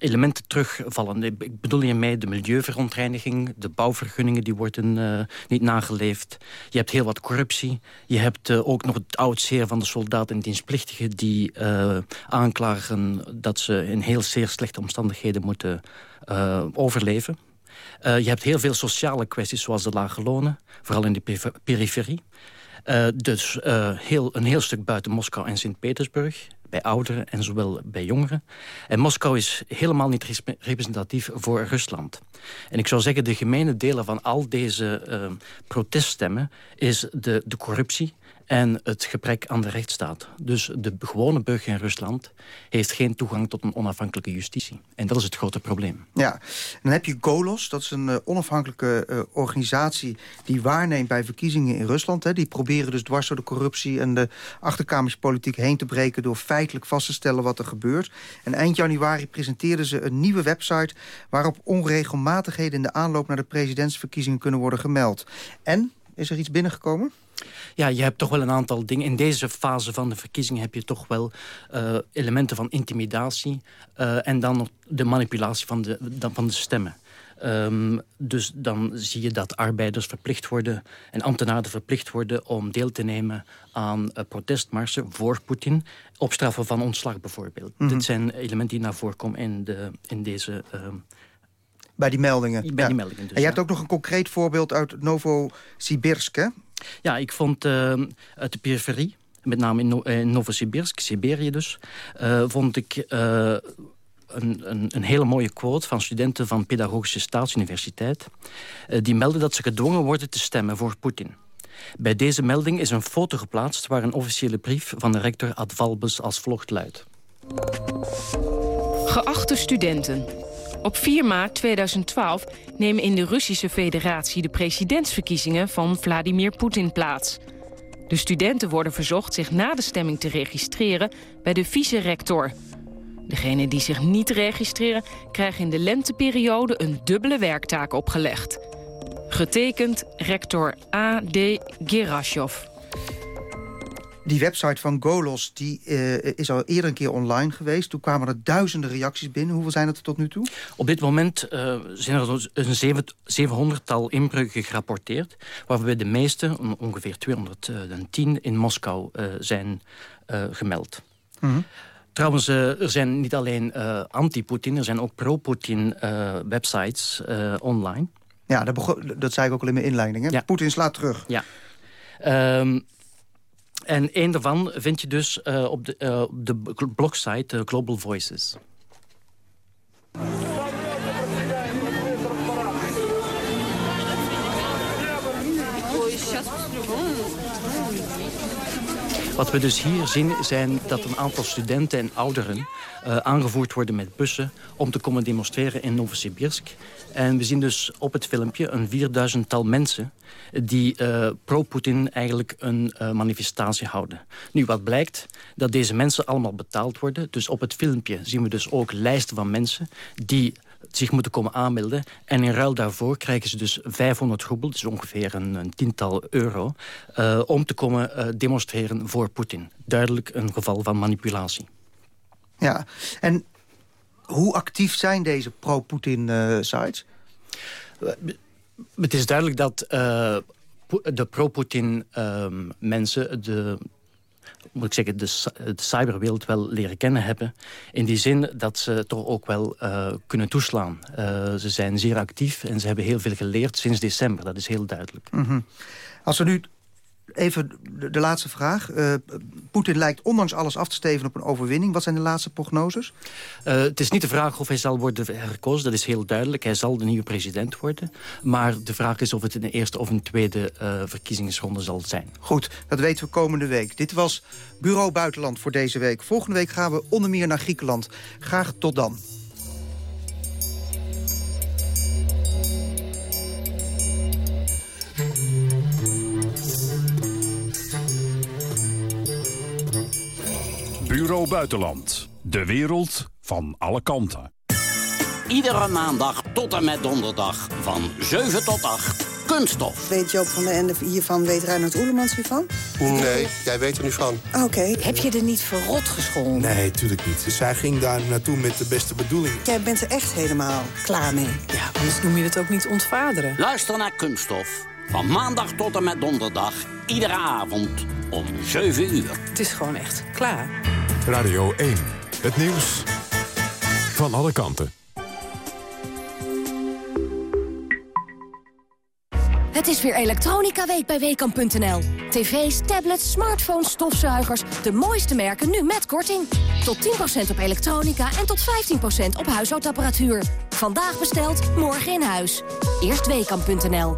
S38: elementen terugvallen. Ik bedoel hiermee de milieuverontreiniging... de bouwvergunningen die worden niet nageleefd. Je hebt heel wat corruptie. Je hebt ook nog het oudseer van de soldaten en dienstplichtigen... die aanklagen dat ze in heel zeer slechte omstandigheden moeten overleven. je hebt heel veel sociale kwesties zoals de lage lonen. Vooral in de periferie. Dus heel, een heel stuk buiten Moskou en Sint-Petersburg. Bij ouderen en zowel bij jongeren. En Moskou is helemaal niet representatief voor Rusland. En ik zou zeggen, de gemene delen van al deze uh, proteststemmen... is de, de corruptie, en het gebrek aan de rechtsstaat. Dus de gewone burger in Rusland heeft geen toegang tot een onafhankelijke justitie. En dat is het grote probleem.
S6: Ja, dan heb je Golos, dat is een uh, onafhankelijke uh, organisatie... die waarneemt bij verkiezingen in Rusland. Hè. Die proberen dus dwars door de corruptie en de achterkamerspolitiek heen te breken... door feitelijk vast te stellen wat er gebeurt. En eind januari presenteerden ze een nieuwe website... waarop onregelmatigheden in de aanloop naar de presidentsverkiezingen kunnen worden gemeld. En, is er iets binnengekomen?
S38: Ja, je hebt toch wel een aantal dingen. In deze fase van de verkiezingen heb je toch wel uh, elementen van intimidatie... Uh, en dan nog de manipulatie van de, van de stemmen. Um, dus dan zie je dat arbeiders verplicht worden... en ambtenaren verplicht worden om deel te nemen aan uh, protestmarsen voor Poetin... op straffen van ontslag bijvoorbeeld. Mm -hmm. Dit zijn elementen die naar voren komen in, de, in deze...
S6: bij die meldingen.
S38: Bij ja. die meldingen dus,
S6: En je hebt ook nog een concreet voorbeeld uit Novosibirsk, hè?
S38: Ja, ik vond uh, uit de periferie, met name in, no in Novosibirsk, Siberië dus... Uh, vond ik uh, een, een, een, hele mooie quote van studenten van Pedagogische Staatsuniversiteit. die melden dat ze gedwongen worden te stemmen voor Poetin. Bij deze melding is een foto geplaatst... waar een officiële brief van de rector Ad Valbes als volgt luidt.
S39: Geachte studenten... Op 4 maart 2012 nemen in de Russische Federatie de presidentsverkiezingen van Vladimir Poetin plaats. De studenten worden verzocht zich na de stemming te registreren bij de vice-rector. Degenen die zich niet registreren krijgen in de lenteperiode een dubbele werktaak opgelegd. Getekend rector A.D. Gerashov.
S6: Die website van Golos die, uh, is al eerder een keer online geweest. Toen kwamen er duizenden reacties binnen. Hoeveel zijn het er tot nu toe?
S38: Op dit moment uh, zijn er een 700-tal inbreuken gerapporteerd... waarbij de meeste, ongeveer 210, in Moskou uh, zijn gemeld. Mm -hmm. Trouwens, er zijn niet alleen anti-Poetin... er zijn ook pro-Poetin websites online.
S6: Ja, dat, dat, zei ik ook al in mijn inleiding. Ja. Poetin slaat terug.
S38: Ja. Um, en een daarvan vind je dus uh, op de, uh, de blogsite uh, Global Voices. Wat we dus hier zien zijn dat een aantal studenten en ouderen aangevoerd worden met bussen om te komen demonstreren in Novosibirsk. En we zien dus op het filmpje een 4000-tal mensen die uh, pro-Poetin eigenlijk een uh, manifestatie houden. Nu, wat blijkt? Dat deze mensen allemaal betaald worden. Dus op het filmpje zien we dus ook lijsten van mensen die zich moeten komen aanmelden. En in ruil daarvoor krijgen ze dus 500 roebel, dus ongeveer een, een tiental euro... Uh, om te komen demonstreren voor Poetin. Duidelijk een geval van manipulatie.
S6: Ja, en hoe actief zijn deze pro-Poetin-sites?
S38: Uh, het is duidelijk dat de pro-Poetin-mensen... Ehm, de moet ik zeggen, de, de cyberwereld wel leren kennen hebben. In die zin dat ze toch ook wel uh, kunnen toeslaan. Ze zijn zeer actief en ze hebben heel veel geleerd sinds december. Dat is heel duidelijk.
S6: Mm -hmm. Als we nu Even de, de laatste vraag. Uh, Poetin lijkt ondanks alles af te steven op een overwinning. Wat zijn de laatste prognoses?
S38: Uh, het is niet de vraag of hij zal worden herkozen. Dat is heel duidelijk. Hij zal de nieuwe president worden. Maar de vraag is of het in de eerste of een tweede uh, verkiezingsronde zal zijn.
S6: Goed, dat weten we komende week. Dit was Bureau Buitenland voor deze week. Volgende week gaan we onder meer naar Griekenland. Graag tot dan.
S27: Bureau Buitenland. De wereld van alle kanten.
S40: Iedere maandag tot en met donderdag van 7 tot 8. Kunststof.
S41: Weet Joop van der Ende hiervan, weet Reinhard Oelemans hiervan?
S42: Nee, jij weet er nu van.
S41: Oké. Heb je er niet verrot gescholden?
S42: Nee, tuurlijk niet. Dus zij ging daar naartoe met de beste bedoelingen.
S41: Jij bent er echt helemaal klaar mee.
S43: Ja, anders noem je het ook niet ontvaderen.
S40: Luister naar Kunststof. Van maandag tot en met donderdag. Iedere avond om 7 uur.
S43: Het is gewoon echt klaar.
S37: Radio 1. Het nieuws van alle kanten.
S44: Het is weer Elektronica Week bij Weekamp.nl. TV's, tablets, smartphones, stofzuigers. De mooiste merken nu met korting. Tot 10% op elektronica en tot 15% op huishoudapparatuur. Vandaag besteld, morgen in huis. Eerst Weekamp.nl.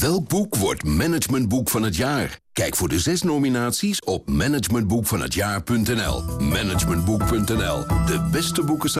S45: Welk boek wordt managementboek van het jaar? Kijk voor de zes nominaties op managementboekvanhetjaar.nl. Managementboek.nl, de beste boeken